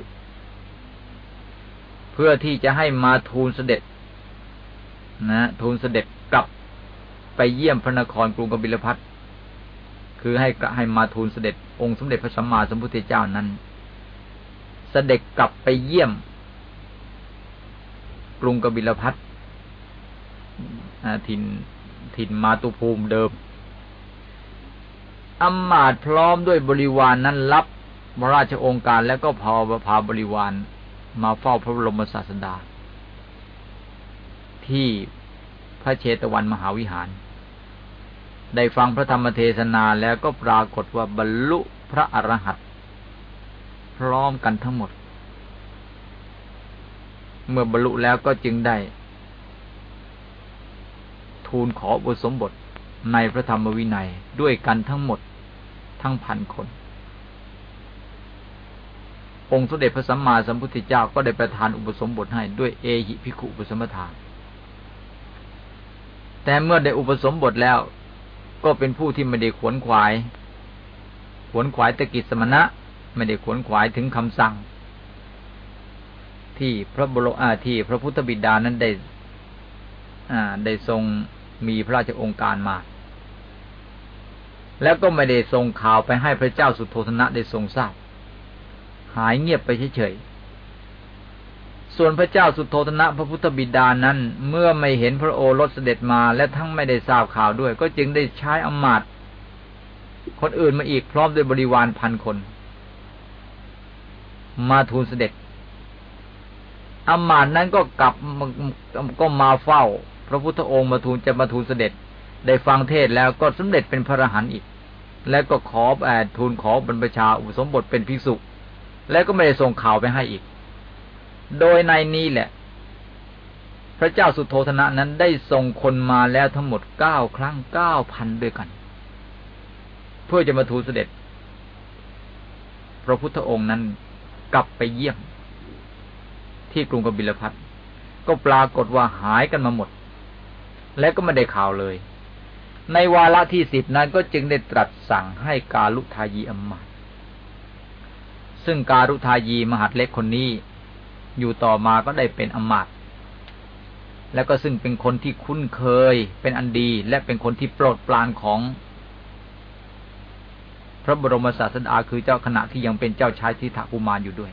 เพื่อที่จะให้มาทูลเสด็จ นะ ทูลเสด็จกลับไปเยี่ยมพระนครกรุงกบิลพัท คือให้ให้มาทูลเสด็จองค์สมเด็จพระสัมมาสัมพุทธเจ้านั้น เสด็จกลับไปเยี่ยม กรุงกบิลพัทถิ่นถิ่นมาตุภูมิเดิมอำมาตพร้อมด้วยบริวารนนั้นรับพระราชองค์การแล้วก็พาพาบริวารมาเฝ้าพระบรมศาสดา ที่พระเชตวันมหาวิหาร ได้ฟังพระธรรมเทศนาแล้วก็ปรากฏว่าบรรลุพระอรหันต์พร้อมกันทั้งหมด เมื่อบรรลุแล้วก็จึงได้ ทูลขอบุสมบทในพระธรรมวินัยด้วยกันทั้งหมดทั้งพันคน องค์สมเด็จพระสัมมาสัมพุทธเจ้าก็ได้ประทานอุปสมบทให้ด้วยเอหิพิขุอุปสมทานแต่เมื่อได้อุปสมบทแล้ว ก็เป็นผู้ที่ไม่ได้ขวนขวาย ขวนขวายตะกิจสมณะ ไม่ได้ขวนขวายถึงคำสั่ง ที่พระบรอาที่พระพุทธบิดานั้นได้อ่าได้ทรงมีพระราชองค์การมา แล้วก็ไม่ได้ส่งข่าวไปให้พระเจ้าสุโธธนะได้ทรงทราบ หายเงียบไปเฉยๆ ส่วนพระเจ้าสุโธธนะพระพุทธบิดานั้น เมื่อไม่เห็นพระโอรสเสด็จมาและทั้งไม่ได้ทราบข่าวด้วย ก็จึงได้ใช้อมาตคนอื่นมาอีกพร้อมด้วยบริวารพันคน มาทูลเสด็จอมาตนั้นก็กลับก็มาเฝ้า พระพุทธองค์มาทูลจะมาทูลเสด็จ ได้ฟังเทศแล้วก็สำเร็จเป็นพระอรหันต์อีก แล้วก็ขอแอดทูลขอบรรพชาอุปสมบทเป็นภิกษุ แล้วก็ไม่ได้ส่งข่าวไปให้อีก โดยในนี้แหละ พระเจ้าสุโธธนะนั้นได้ส่งคนมาแล้วทั้งหมดเก้าครั้งเก้าพันด้วยกัน เพื่อจะมาทูลเสด็จ พระพุทธองค์นั้นกลับไปเยี่ยม ที่กรุงกบิลพัทก็ปรากฏว่าหายกันมาหมด และก็ไม่ได้ข่าวเลย ในวาระที่สิบนั้นก็จึงได้ตรัสสั่งให้กาลุทายีอมมาซึ่งการุทายีมหัดเล็กคนนี้ อยู่ต่อมาก็ได้เป็นอมาตแล้วก็ซึ่งเป็นคนที่คุ้นเคยเป็นอันดี และเป็นคนที่โปรดปรานของ พระบรมศาสดาคือเจ้าขณะที่ยังเป็นเจ้าชายทิฏกุมารอยู่ด้วย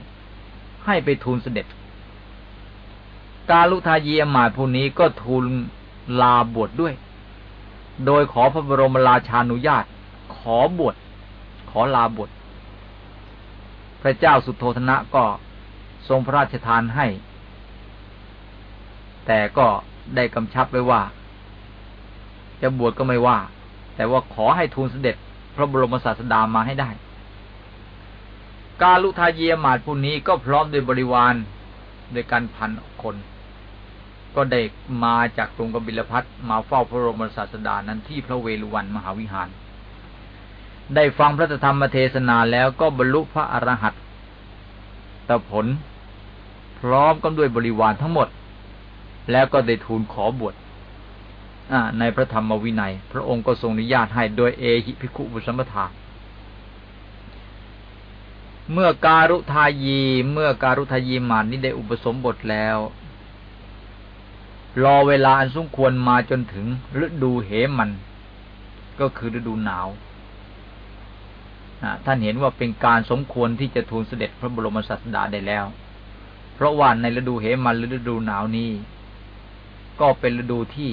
ให้ไปทูลเสด็จ กาลุทายีอมาตผู้นี้ก็ทูลลาบวชดด้วย โดยขอพระบรมราชานุญาต ขอบวชขอลาบวชพระเจ้าสุโธธนะก็ ทรงพระราชทานให้ แต่ก็ได้กำชับไว้ว่า จะบวชก็ไม่ว่า แต่ว่าขอให้ทูลเสด็จพระบรมศาสดามาให้ได้ กาลุทาเยียมาดผู้นี้ก็พร้อมด้วยบริวารด้วยการพันคน ก็ได้มาจากกรุงกบิลพัทมาเฝ้าพระบรมศาสดานั้นที่พระเวฬุวันมหาวิหาร ได้ฟังพระธรรมเทศนาแล้วก็บรรลุพระอรหัตตผล พร้อมกันด้วยบริวารทั้งหมด แล้วก็ได้ทูลขอบวชในพระธรรมวินัย พระองค์ก็ทรงอนุญาตให้โดยเอหิภิกขุบุสมทาเมื่อการุทายี เมื่อการุทายีมานนี้ได้อุปสมบทแล้ว รอเวลาอันสมควรมาจนถึงฤดูเหมัน ก็คือฤดูหนาวท่านเห็นว่าเป็นการสมควรที่จะทูลเสด็จพระบรมศาสดาได้แล้ว เพราะว่าในฤดูเหมันหรือฤดูหนาวนี้ ก็เป็นฤดูที่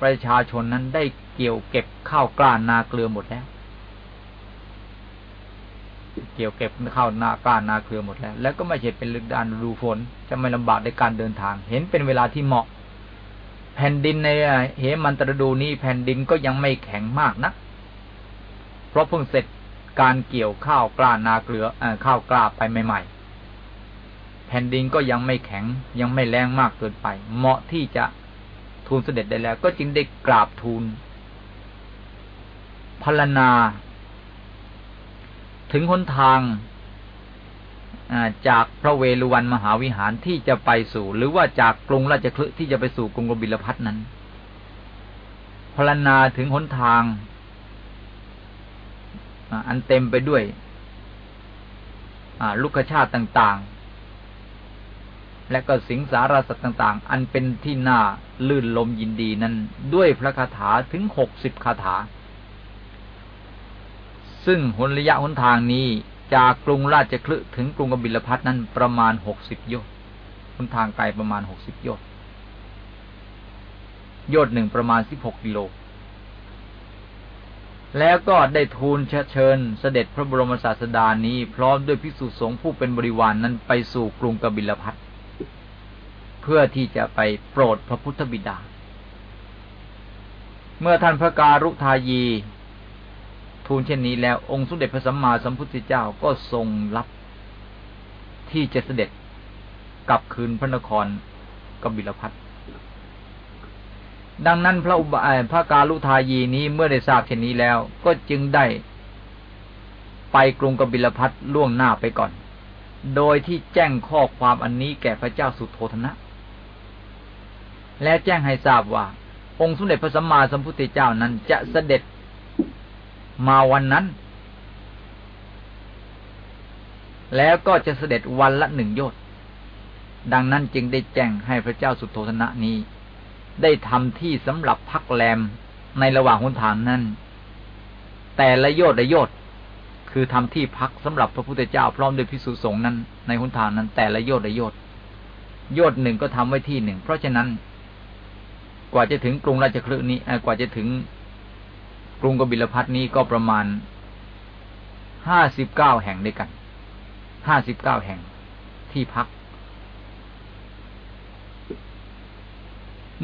ประชาชนนั้นได้เกี่ยวเก็บข้าวกล้านาเกลือหมดแล้ว เกี่ยวเก็บข้าวนากล้านาเกลือหมดแล้ว แล้วก็ไม่ใช่เป็นฤดูฤดูฝน จะไม่ลำบากในการเดินทาง เห็นเป็นเวลาที่เหมาะ แผ่นดินในเหมันตรดูนี้แผ่นดินก็ยังไม่แข็งมากนะเพราะเพิ่งเสร็จการเกี่ยวข้าวกล้านาเกลือข้าวกล้าไปใหม่ๆ ผ่นดินก็ยังไม่แข็งยังไม่แรงมากเกินไป เหมาะที่จะทูลเสด็จได้แล้ว ก็จึงได้กราบทูลพรณนา ถึงหนทางจากพระเวฬุวันมหาวิหารที่จะไปสู่ หรือว่าจากกรุงราชคลึที่จะไปสู่กรุงกบิลพัทนั้นพรณนาถึงหนทาง อันเต็มไปด้วยลุกชาติต่าง และก็สิงสารสัตว์ต่างๆ อันเป็นที่น่าลื่นลมยินดีนั้น ด้วยพระคาถาถึงหกสิบคาถา ซึ่งหนระยะหนทางนี้จากกรุงราชคลึถึงกรุงกบิลพัทนั้นประมาณหกสิบโยชน์หนทางไกลประมาณหกสิบโยชน์โยชน์หนึ่งประมาณสิบหกกิโล แล้วก็ได้ทูลเชิญเสด็จพระบรมศาสดานี้ พร้อมด้วยพิสุสงฆ์ผู้เป็นบริวารนนั้นไปสู่กรุงกบิลพัท เพื่อที่จะไปโปรดพระพุทธบิดา เมื่อท่านพระการุทายีทูลเช่นนี้แล้วองค์สมเด็จพระสัมมาสัมพุทธเจ้าก็ทรงรับที่จะเสด็จกลับคืนพระนครกบิลพัทดังนั้นพระอุบายพระกาลุทายีนี้เมื่อได้ทราบเช่นนี้แล้ว ก็จึงได้ไปกรุงกบิลพัทล่วงหน้าไปก่อน โดยที่แจ้งข้อความอันนี้แก่พระเจ้าสุโธธนะ และแจ้งให้ทราบว่า องค์สมเด็จพระสัมมาสัมพุทธเจ้านั้นจะเสด็จมาวันนั้น แล้วก็จะเสด็จวันละหนึ่งโยชน์ดังนั้นจึงได้แจ้งให้พระเจ้าสุโธธนะนี้ ได้ทำที่สำหรับพักแรมในระหว่างหนทางนั้น แต่ละโยชน์ละโยชน์คือทำที่พักสำหรับพระพุทธเจ้าพร้อมด้วยพิสุสงฆ์นั้นในหนทางนั้น แต่ละโยชน์ละโยชน์โยชน์หนึ่งก็ทำไว้ที่หนึ่งเพราะฉะนั้น กว่าจะถึงกรุงราชคลึนี้กว่าจะถึงกรุงกบิลพัทนี้ก็ประมาณห้าสิบเก้าแห่งด้วยกันห้าสิบเก้าแห่งที่พัก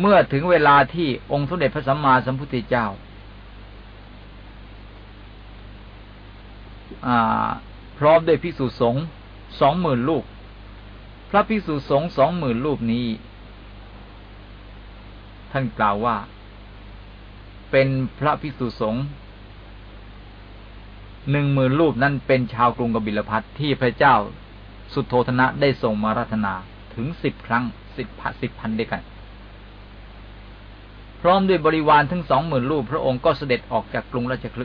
เมื่อถึงเวลาที่องค์สมเด็จพระสัมมาสัมพุทธเจ้าพร้อมด้วยภิกษุสงฆ์สองหมื่นลูก พระภิกษุสงฆ์สองหมื่นลูกนี้ ท่านกล่าวว่า เป็นพระภิกษุสงฆ์หนึ่งหมื่นรูปนั้นเป็นชาวกรุงกบิลพัทที่พระเจ้าสุโธธนะได้ส่งมารัตนาถึงสิบครั้งสิบพันสิบพันด้วยกัน พร้อมด้วยบริวารทั้งสองหมื่นรูป พระองค์ก็เสด็จออกจากกรุงราชคลึ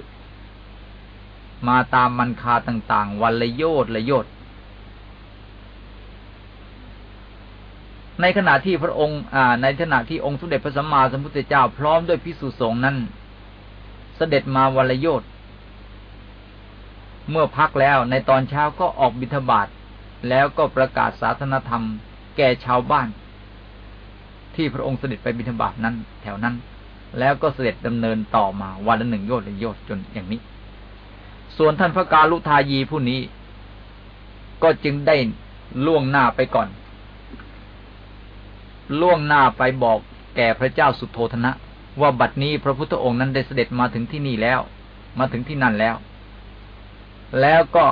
มาตามมันคาต่าง ๆ วันละโยดละโยด ในขณะที่พระองค์อ่าในขณะที่องค์สมเด็จพระสัมมาสัมพุทธเจ้าพร้อมด้วยพิสุสงฆ์นั้น เสด็จมาวันละโยดเมื่อพักแล้วในตอนเช้าก็ออกบิณฑบาตแล้วก็ประกาศศาสนธรรม แก่ชาวบ้าน ที่พระองค์เสด็จไปบิณฑบาตนั้น แถวนั้น แล้วก็เสด็จดำเนินต่อมาวันละหนึ่งโยชน์ละโยชน์จนอย่างนี้ ส่วนท่านพระกาลุทายีผู้นี้ ก็จึงได้ล่วงหน้าไปก่อน ล่วงหน้าไปบอกแก่พระเจ้าสุโธธนะ ว่าบัดนี้พระพุทธองค์นั้นได้เสด็จมาถึงที่นี่แล้ว มาถึงที่นั่นแล้ว แล้วก็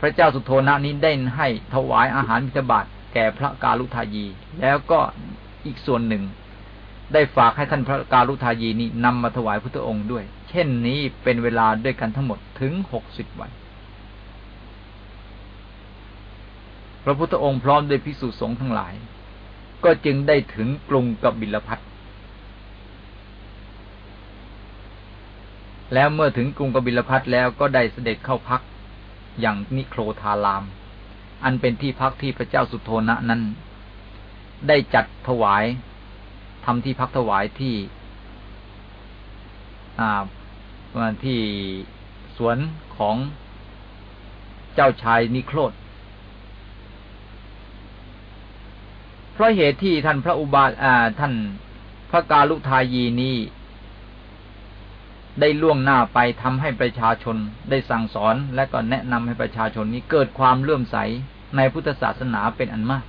พระเจ้าสุโธนะนี้ได้ให้ถวายอาหารมิถบาทแก่พระกาลุทายี แล้วก็อีกส่วนหนึ่ง ได้ฝากให้ท่านพระกาลุทายีนี้นำมาถวายพุทธองค์ด้วย เช่นนี้เป็นเวลาด้วยกันทั้งหมดถึงหกสิบวัน พระพุทธองค์พร้อมด้วยพิสุสงฆ์ทั้งหลาย ก็จึงได้ถึงกรุงกบิลพัทแล้วเมื่อถึงกรุงกบิลพัทแล้วก็ได้เสด็จเข้าพักอย่างนิโครธาราม อันเป็นที่พักที่พระเจ้าสุโธนะนั้น ได้จัดถวายทำที่พักถวายที่อ่าที่สวนของเจ้าชายนิโครธ เพราะเหตุที่ท่านพระอุบาอ่าท่านพระกาลุทายีนี้ได้ล่วงหน้าไปทำให้ประชาชนได้สั่งสอนและก็แนะนำให้ประชาชนนี้เกิดความเลื่อมใสในพุทธศาสนาเป็นอันมาก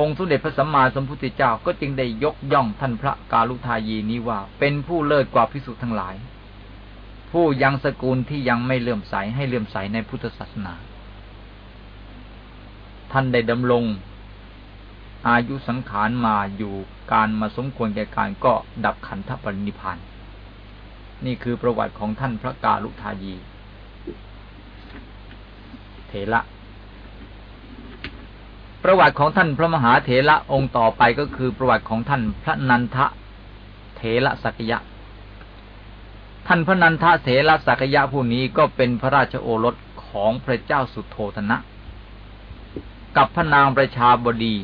องค์สมเด็จพระสัมมาสัมพุทธเจ้าก็จึงได้ยกย่องท่านพระกาลุทายีนี้ว่า เป็นผู้เลิศกว่าพิสุทั้งหลาย ผู้ยังสกุลที่ยังไม่เลื่อมใสให้เลื่อมใสในพุทธศาสนา ท่านได้ดำรง อายุสังขารมาอยู่การมาสมควรแก่การก็ดับขันธปรินิพานนี่คือประวัติของท่านพระกาลุทายี เถระ ประวัติของท่านพระมหาเถระองค์ต่อไปก็คือประวัติของท่านพระนันทะเถระสักยะ ท่านพระนันทะเถระสักยะผู้นี้ก็เป็นพระราชโอรสของพระเจ้าสุโธธนะ กับพระนางประชาบดี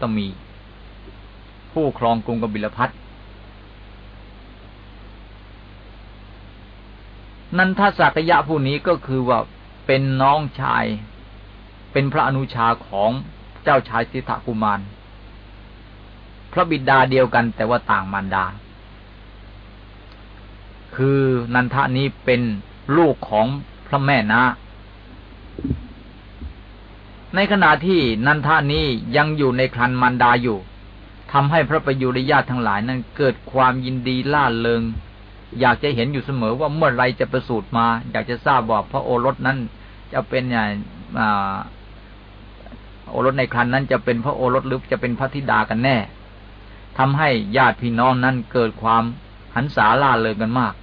ตมี ผู้ครองกรุงกบิลพัทนันทสักยะผู้นี้ก็คือว่าเป็นน้องชาย เป็นพระอนุชาของเจ้าชายสิทธกุมาร พระบิดาเดียวกันแต่ว่าต่างมารดา คือนันทานี้เป็นลูกของพระแม่นา ในขณะที่นันทานี้ยังอยู่ในครันมารดาอยู่ทำให้พระประยุรญาติทั้งหลายนั้นเกิดความยินดีล่าเริง อยากจะเห็นอยู่เสมอว่าเมื่อไรจะประสูติมา อยากจะทราบว่าพระโอรสนั้น จะเป็นอย่างโอรสในครันนั้นจะเป็นพระโอรสหรือจะเป็นพระธิดากันแน่ทำให้ญาติพี่น้องนั้นเกิดความหันษาล่าเริงกันมาก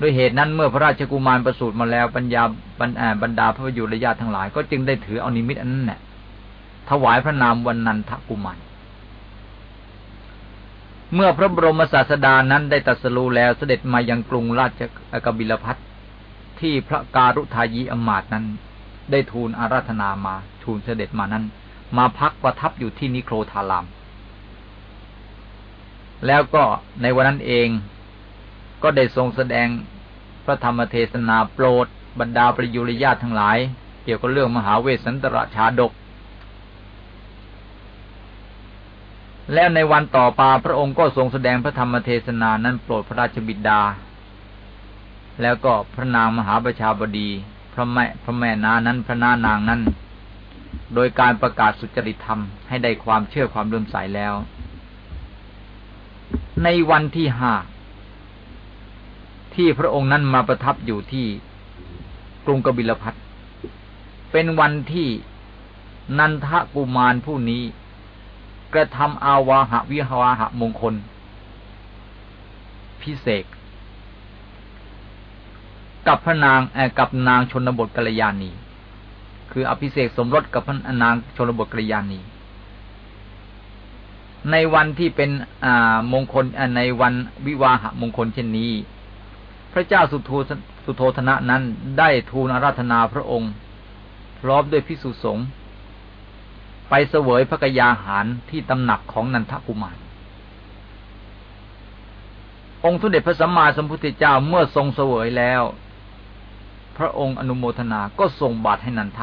ด้วยเหตุนั้นเมื่อพระราชกุมารประสูติมาแล้วปัญญาบรรบรรดาพระยุรญาติทั้งหลาย ก็จึงได้ถือเอานิมิตอันนั้นแหละถวายพระนามวันนันทกุมารเมื่อพระบรมศาสดานั้นได้ตัดสรู้แล้วเสด็จมายังกรุงราชกบิลพัทที่พระการุทายีอมาตนั้น ได้ทูลอาราธนามาทูลเสด็จมานั้น มาพักประทับอยู่ที่นิโครธาราม แล้วก็ในวันนั้นเอง ก็ได้ทรงแสดงพระธรรมเทศนาโปรด บรรดาประยุรญาติทั้งหลาย เกี่ยวกับเรื่องมหาเวสสันตรชาดก แล้วในวันต่อมาพระองค์ก็ทรงแสดงพระธรรมเทศนานั้นโปรดพระราชบิดา แล้วก็พระนางมหาประชาบดี พระแม่พระแม่นานั้นพระนานางนั้น โดยการประกาศสุจริตธรรมให้ได้ความเชื่อความเลื่อมใสแล้ว ในวันที่ห้า ที่พระองค์นั้นมาประทับอยู่ที่กรุงกบิลพัทเป็นวันที่นันทกุมารผู้นี้ กระทำอาวาหะวิหวาหะมงคล พิเศษ กับพระนางกับนางชนบทกัลยาณี คืออภิเษกสมรสกับพระนางชนบทกัลยาณี ในวันที่เป็นมงคลในวันวิวาหะมงคลเช่นนี้ พระเจ้าสุโธสุโธนะนั้นได้ทูลอาราธนาพระองค์ พร้อมด้วยพิสุสงฆ์ไปเสวยพระกยาหารที่ตำหนักของนันทกุมาร องค์สมเด็จพระสัมมาสัมพุทธเจ้าเมื่อทรงเสวยแล้ว พระองค์อนุโมทนาก็ทรงบาตรให้นันท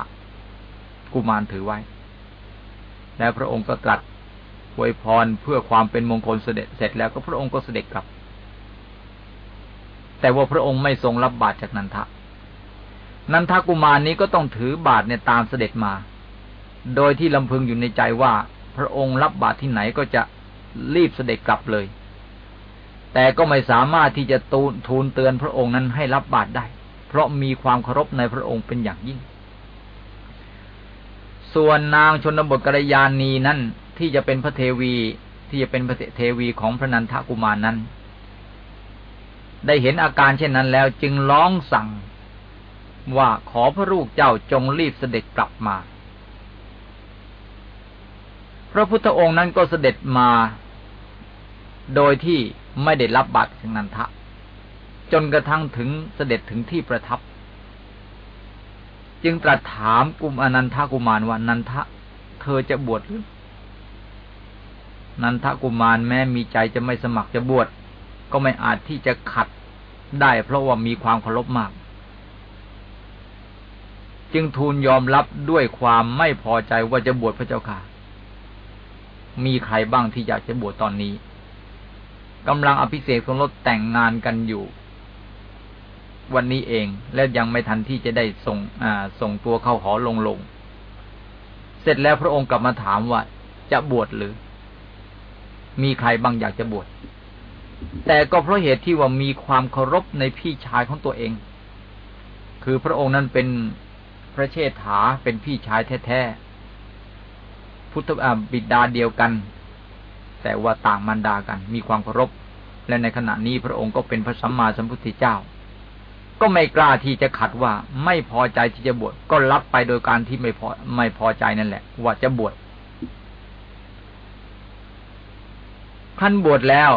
กุมารถือไว้ แล้วพระองค์ก็ตรัสอวยพรเพื่อความเป็นมงคลเสด็จเสร็จแล้วก็พระองค์ก็เสด็จกลับ แต่ว่าพระองค์ไม่ทรงรับบาตรจากนันทะ นันทกุมารนี้ก็ต้องถือบาตรเนี่ยตามเสด็จมา โดยที่ลำพึงอยู่ในใจว่า พระองค์รับบาตรที่ไหนก็จะรีบเสด็จกลับเลย แต่ก็ไม่สามารถที่จะตูนทูลเตือนพระองค์นั้นให้รับบาตรได้ เพราะมีความเคารพในพระองค์เป็นอย่างยิ่ง ส่วนนางชนบทกระยานีนั้นที่จะเป็นพระเทวีที่จะเป็นพระเทวีของพระนันทกุมารนั้น ได้เห็นอาการเช่นนั้นแล้วจึงร้องสั่ง ว่าขอพระลูกเจ้าจงรีบเสด็จกลับมา พระพุทธองค์นั้นก็เสด็จมา โดยที่ไม่ได้รับบัตรนันทะ จนกระทั่งถึงเสด็จถึงที่ประทับ จึงตรัสถามกุมอนันทกุมารว่านันทะ เธอจะบวชหรือนันทกุมารแม้มีใจจะไม่สมัครจะบวช ก็ไม่อาจที่จะขัดได้เพราะว่ามีความเคารพมาก จึงทูลยอมรับด้วยความไม่พอใจว่าจะบวชพระเจ้าค่ะ มีใครบ้างที่อยากจะบวชตอนนี้กำลังอภิเษกสมรสแต่งงานกันอยู่ วันนี้เองและยังไม่ทันที่จะได้ส่งส่งตัวเข้าหอลงลง เสร็จแล้วพระองค์กลับมาถามว่าจะบวชหรือ มีใครบ้างอยากจะบวช แต่ก็เพราะเหตุที่ว่ามีความเคารพในพี่ชายของตัวเอง คือพระองค์นั้นเป็นพระเชษฐาเป็นพี่ชายแท้ๆ พุทธบิดาเดียวกัน แต่ว่าต่างมารดากัน มีความเคารพ และในขณะนี้พระองค์ก็เป็นพระสัมมาสัมพุทธเจ้า ก็ไม่กล้าที่จะขัดว่าไม่พอใจที่จะบวชก็รับไปโดยการที่ไม่พอไม่พอใจนั่นแหละ ว่าจะบวชขั้นบวชแล้ว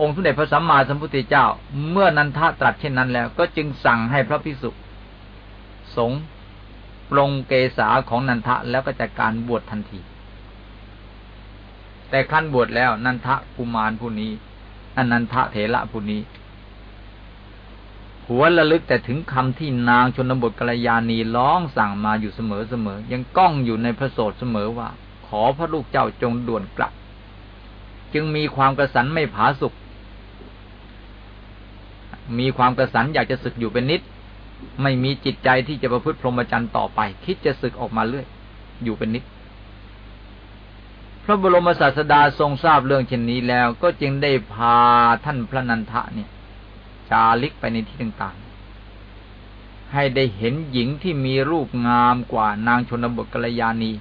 องค์สมเด็จพระสัมมาสัมพุทธเจ้า เมื่อนันทะตรัสเช่นนั้นแล้ว ก็จึงสั่งให้พระพิสุสงปรงเกษาของนันทะแล้วก็จัดการบวชทันที แต่ขั้นบวชแล้วนันทะกุมารผู้นี้อนันทะเถระผู้นี้ หัวระลึกแต่ถึงคำที่นางชนบทกัลยาณีร้องสั่งมาอยู่เสมอเสมอยังก้องอยู่ในพระโสดเสมอว่า ขอพระลูกเจ้าจงด่วนกลับ จึงมีความกระสันไม่ผาสุกมีความกระสันอยากจะศึกอยู่เป็นนิด ไม่มีจิตใจที่จะประพฤติพรหมจรรย์ต่อไป คิดจะศึกออกมาเรื่อย อยู่เป็นนิด พระบรมศาสดาทรงทราบเรื่องเช่นนี้แล้ว ก็จึงได้พาท่านพระนันทะเนี่ย จาริกไปในที่ต่างๆ ให้ได้เห็นหญิงที่มีรูปงามกว่านางชนบทกัลยาณี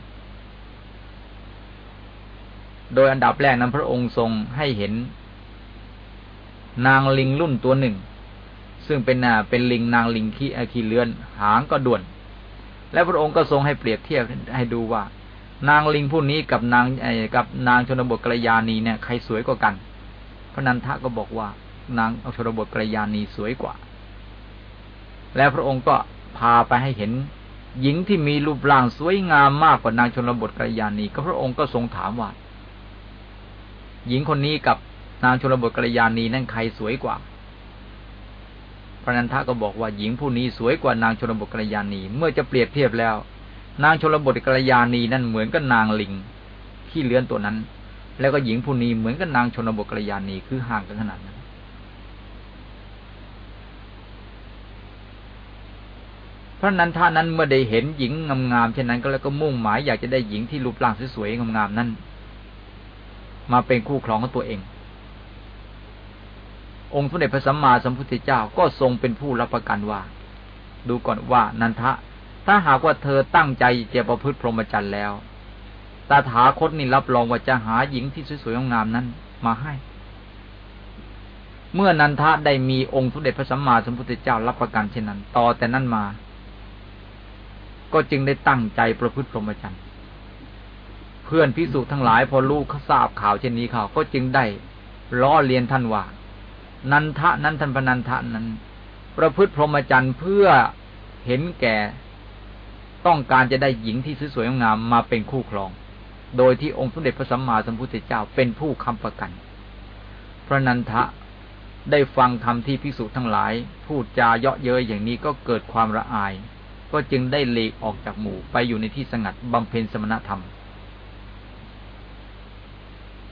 โดยอันดับแรกนั้นพระองค์ทรงให้เห็น นางลิงรุ่นตัวหนึ่ง ซึ่งเป็นนาเป็นลิงนางลิงขี้ขี้เลือน หางก็ด่วน และพระองค์ก็ทรงให้เปรียบเทียบให้ดูว่า นางลิงผู้นี้กับนางกับนางชนบทกระยานีเนี่ยใครสวยกว่ากัน พระนันทะก็บอกว่านางชนบทกระยานีสวยกว่า และพระองค์ก็พาไปให้เห็นหญิงที่มีรูปร่างสวยงามมากกว่านางชนบทกระยานีก็พระองค์ก็ทรงถามว่า หญิงคนนี้กับนางชนบทกระยานีนั่นใครสวยกว่า พระนันทะก็บอกว่าหญิงผู้นี้สวยกว่านางชนบทกัลยาณี เมื่อจะเปรียบเทียบแล้ว นางชนบทกัลยาณีนั่นเหมือนกับนางลิงที่เลื้อนตัวนั้น แล้วก็หญิงผู้นี้เหมือนกับนางชนบทกัลยาณีคือห่างกันขนาดนั้นพระนันทานั้นเมื่อได้เห็นหญิงงามๆเช่นนั้นก็แล้วก็มุ่งหมายอยากจะได้หญิงที่รูปร่างสวยๆงามๆนั้น มาเป็นคู่ครองของตัวเอง องค์สมเด็จพระสัมมาสัมพุทธเจ้าก็ทรงเป็นผู้รับประกันว่า ดูก่อนว่านันทะ ถ้าหากว่าเธอตั้งใจจะประพฤติพรหมจรรย์แล้ว ตาถาคตนี่รับรองว่าจะหาหญิงที่สวยๆงามนั้นมาให้ เมื่อนันทะได้มีองค์สมเด็จพระสัมมาสัมพุทธเจ้ารับประกันเช่นนั้น ต่อแต่นั้นมา ก็จึงได้ตั้งใจประพฤติพรหมจรรย์ เพื่อนพิสูจน์ทั้งหลาย พอรู้เขาทราบข่าวเช่นนี้เขาก็จึงได้ล้อเลียนท่านว่า นันทะนั้นท่านพนันทะนั้น ประพฤติพรหมจรรย์เพื่อเห็นแก่ ต้องการจะได้หญิงที่สวยงามมาเป็นคู่ครอง โดยที่องค์สมเด็จพระสัมมาสัมพุทธเจ้าเป็นผู้ค้ำประกัน พระนันทะได้ฟังคำที่ภิกษุทั้งหลาย พูดจาเยาะเย้ยอย่างนี้ก็เกิดความระอาย ก็จึงได้เลกออกจากหมู่ไปอยู่ในที่สงัดบำเพ็ญสมณธรรม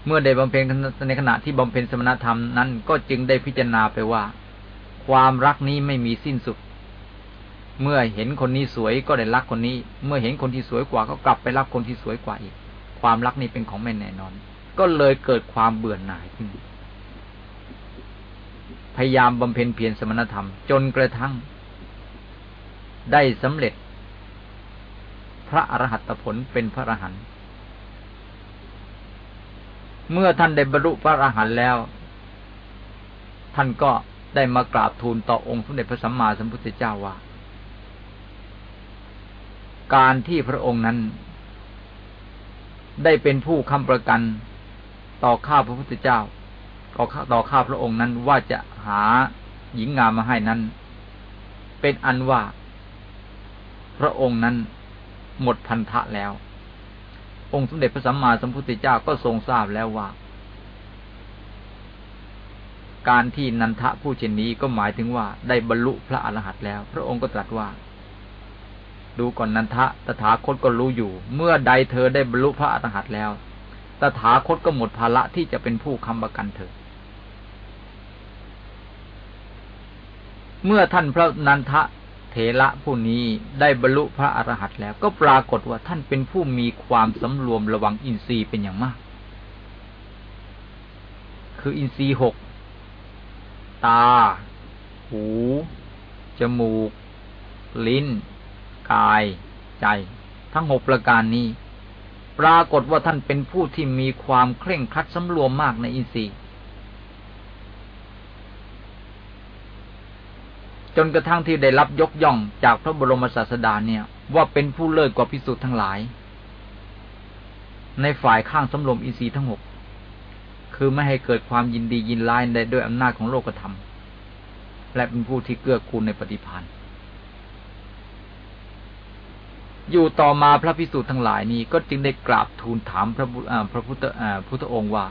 เมื่อได้บำเพ็ญในขณะที่บำเพ็ญสมณธรรมนั้น ก็จึงได้พิจารณาไปว่า ความรักนี้ไม่มีสิ้นสุด เมื่อเห็นคนนี้สวยก็ได้รักคนนี้ เมื่อเห็นคนที่สวยกว่าก็กลับไปรักคนที่สวยกว่าอีก ความรักนี้เป็นของไม่แน่นอน ก็เลยเกิดความเบื่อหน่ายขึ้น พยายามบำเพ็ญเพียรสมณธรรม จนกระทั่ง ได้สำเร็จ พระอรหัตผลเป็นพระอรหันต์ เมื่อท่านได้บรรลุพระอรหันต์แล้ว ท่านก็ได้มากราบทูลต่อองค์สมเด็จพระสัมมาสัมพุทธเจ้าว่า การที่พระองค์นั้น ได้เป็นผู้คำประกันต่อข้าพระพุทธเจ้าต่อต่อข้าพระองค์นั้นว่าจะหาหญิงงามมาให้นั้น เป็นอันว่า พระองค์นั้นหมดพันธะแล้ว องค์สมเด็จพระสัมมาสัมพุทธเจ้าก็ทรงทราบแล้วว่า การที่นันทะผู้เช่นนี้ก็หมายถึงว่าได้บรรลุพระอรหันต์แล้ว พระองค์ก็ตรัสว่า ดูก่อนนันทะ ตถาคตก็รู้อยู่ เมื่อใดเธอได้บรรลุพระอรหันต์แล้ว ตถาคตก็หมดภาระที่จะเป็นผู้คำประกันเธอเมื่อท่านพระนันทะ เถระผู้นี้ได้บรรลุพระอรหันต์แล้ว ก็ปรากฏว่าท่านเป็นผู้มีความสำรวมระวังอินทรีย์เป็นอย่างมาก คืออินทรีย์หก ตา หู จมูก ลิ้น กาย ใจ ทั้งหกประการนี้ ปรากฏว่าท่านเป็นผู้ที่มีความเคร่งครัดสำรวมมากในอินทรีย์ จนกระทั่งที่ได้รับยกย่องจากพระบรมศาสดาเนี่ยว่าเป็นผู้เลิศกว่าพิสุทธ์ทั้งหลาย ในฝ่ายข้างสำรวมอินทรีย์ทั้งหกคือไม่ให้เกิดความยินดียินร้ายในด้วยอำนาจของโลกธรรม และเป็นผู้ที่เกื้อกูลในปฏิพานอยู่ต่อมาพระพิสุทธ์ทั้งหลายนี้ก็จึงได้กราบทูลถามพระพระพุทธพุทธองค์ว่า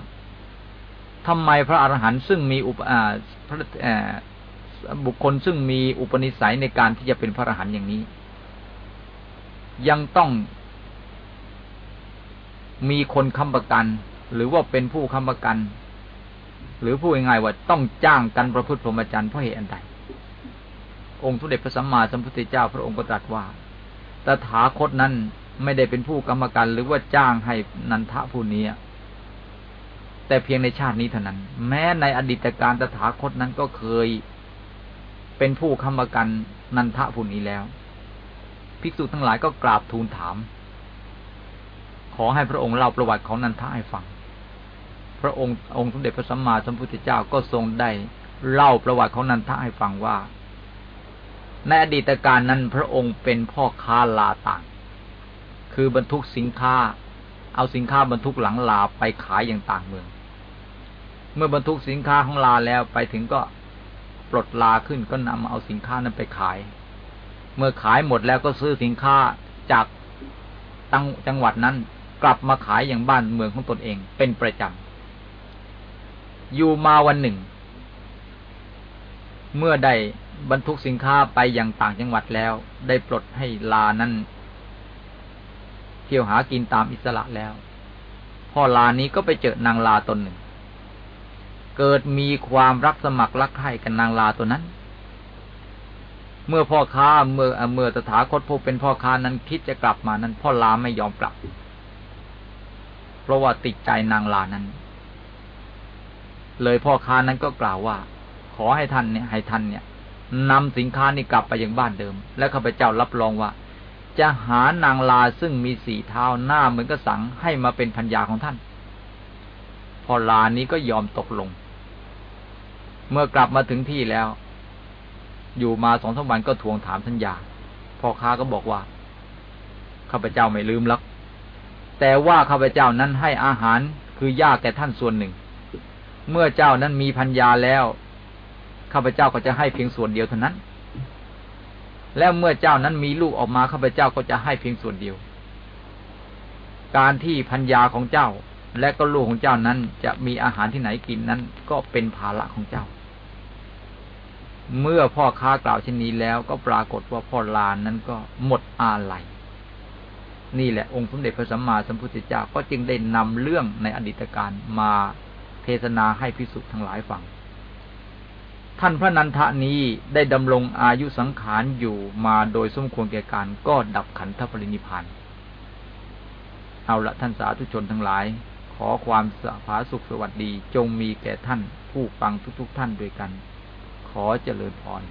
ทำไมพระอรหันต์ซึ่งมีอุปพระ บุคคลซึ่งมีอุปนิสัยในการที่จะเป็นพระอรหันต์อย่างนี้ ยังต้องมีคนค้ำประกัน หรือว่าเป็นผู้ค้ำประกัน หรือผู้ยังไงว่าต้องจ้างกันประพฤติพรหมจรรย์เพราะเหตุอันใดองค์ทุเดชพระสัมมาสัมพุทธเจ้าพระองค์ก็ตรัสว่า ตถาคตนั้นไม่ได้เป็นผู้กรรมการหรือว่าจ้างให้นันทะผู้นี้ แต่เพียงในชาตินี้เท่านั้น แม้ในอดีตการตถาคตนั้นก็เคย เป็นผู้ค้ำประกันนันทะผู้นี้แล้ว ภิกษุทั้งหลายก็กราบทูลถาม ขอให้พระองค์เล่าประวัติของนันทะให้ฟัง พระองค์องค์สมเด็จพระสัมมาสัมพุทธเจ้าก็ทรงได้เล่าประวัติของนันทะให้ฟังว่า ในอดีตการนั้นพระองค์เป็นพ่อค้าลาต่าง คือบรรทุกสินค้า เอาสินค้าบรรทุกหลังลาไปขายอย่างต่างเมือง เมื่อบรรทุกสินค้าของลาแล้วไปถึงก็ ปลดลาขึ้นก็นำเอาสินค้านั้นไปขาย เมื่อขายหมดแล้วก็ซื้อสินค้าจากตั้งจังหวัดนั้นกลับมาขายอย่างบ้านเมืองของตนเองเป็นประจำ อยู่มาวันหนึ่ง เมื่อได้บรรทุกสินค้าไปอย่างต่างจังหวัดแล้ว ได้ปลดให้ลานั้นเที่ยวหากินตามอิสระแล้ว พ่อลานี้ก็ไปเจอนางลาตนหนึ่ง เกิดมีความรักสมัครรักใคร่กันนางลาตัวนั้น เมื่อพ่อค้าเมื่อเมื่อตถาคตพบเป็นพ่อค้านั้นคิดจะกลับมานั้น พ่อลาไม่ยอมกลับ เพราะว่าติดใจนางลานั้น เลยพ่อค้านั้นก็กล่าวว่า ขอให้ท่านเนี่ยให้ท่านเนี่ยนำสินค้านี้กลับไปยังบ้านเดิม และข้าพเจ้ารับรองว่า จะหานางลาซึ่งมีสีเท้าหน้าเหมือนกระสังให้มาเป็นพัญญาของท่าน พอลานี้ก็ยอมตกลง เมื่อกลับมาถึงที่แล้ว อยู่มาสองสามวันก็ทวงถามสัญญาพ่อค้าก็บอกว่าข้าพเจ้าไม่ลืมลักแต่ว่าข้าพเจ้านั้นให้อาหารคือยาแก่ท่านส่วนหนึ่ง เมื่อเจ้านั้นมีพัญญาแล้วข้าพเจ้าก็จะให้เพียงส่วนเดียวเท่านั้น แล้วเมื่อเจ้านั้นมีลูกออกมาข้าพเจ้าก็จะให้เพียงส่วนเดียว การที่พัญญาของเจ้าและก็ลูกของเจ้านั้นจะมีอาหารที่ไหนกินนั้น ก็เป็นภาระของเจ้า เมื่อพ่อค้ากล่าวเช่นนี้แล้วก็ปรากฏว่าพ่อลานนั้นก็หมดอาลัยนี่แหละองค์สมเด็จพระสัมมาสัมพุทธเจ้าก็จึงได้นำเรื่องในอดีตการมาเทศนาให้พิสุทั้งหลายฟัง ท่านพระนันทะนี้ได้ดำรงอายุสังขารอยู่มาโดยสมควรแก่การก็ดับขันธปรินิพานเอาละท่านสาธุชนทั้งหลาย ขอความสภาสุขสวัสดีจงมีแก่ท่านผู้ฟังทุกๆทท่านด้วยกัน ขอเจริญพร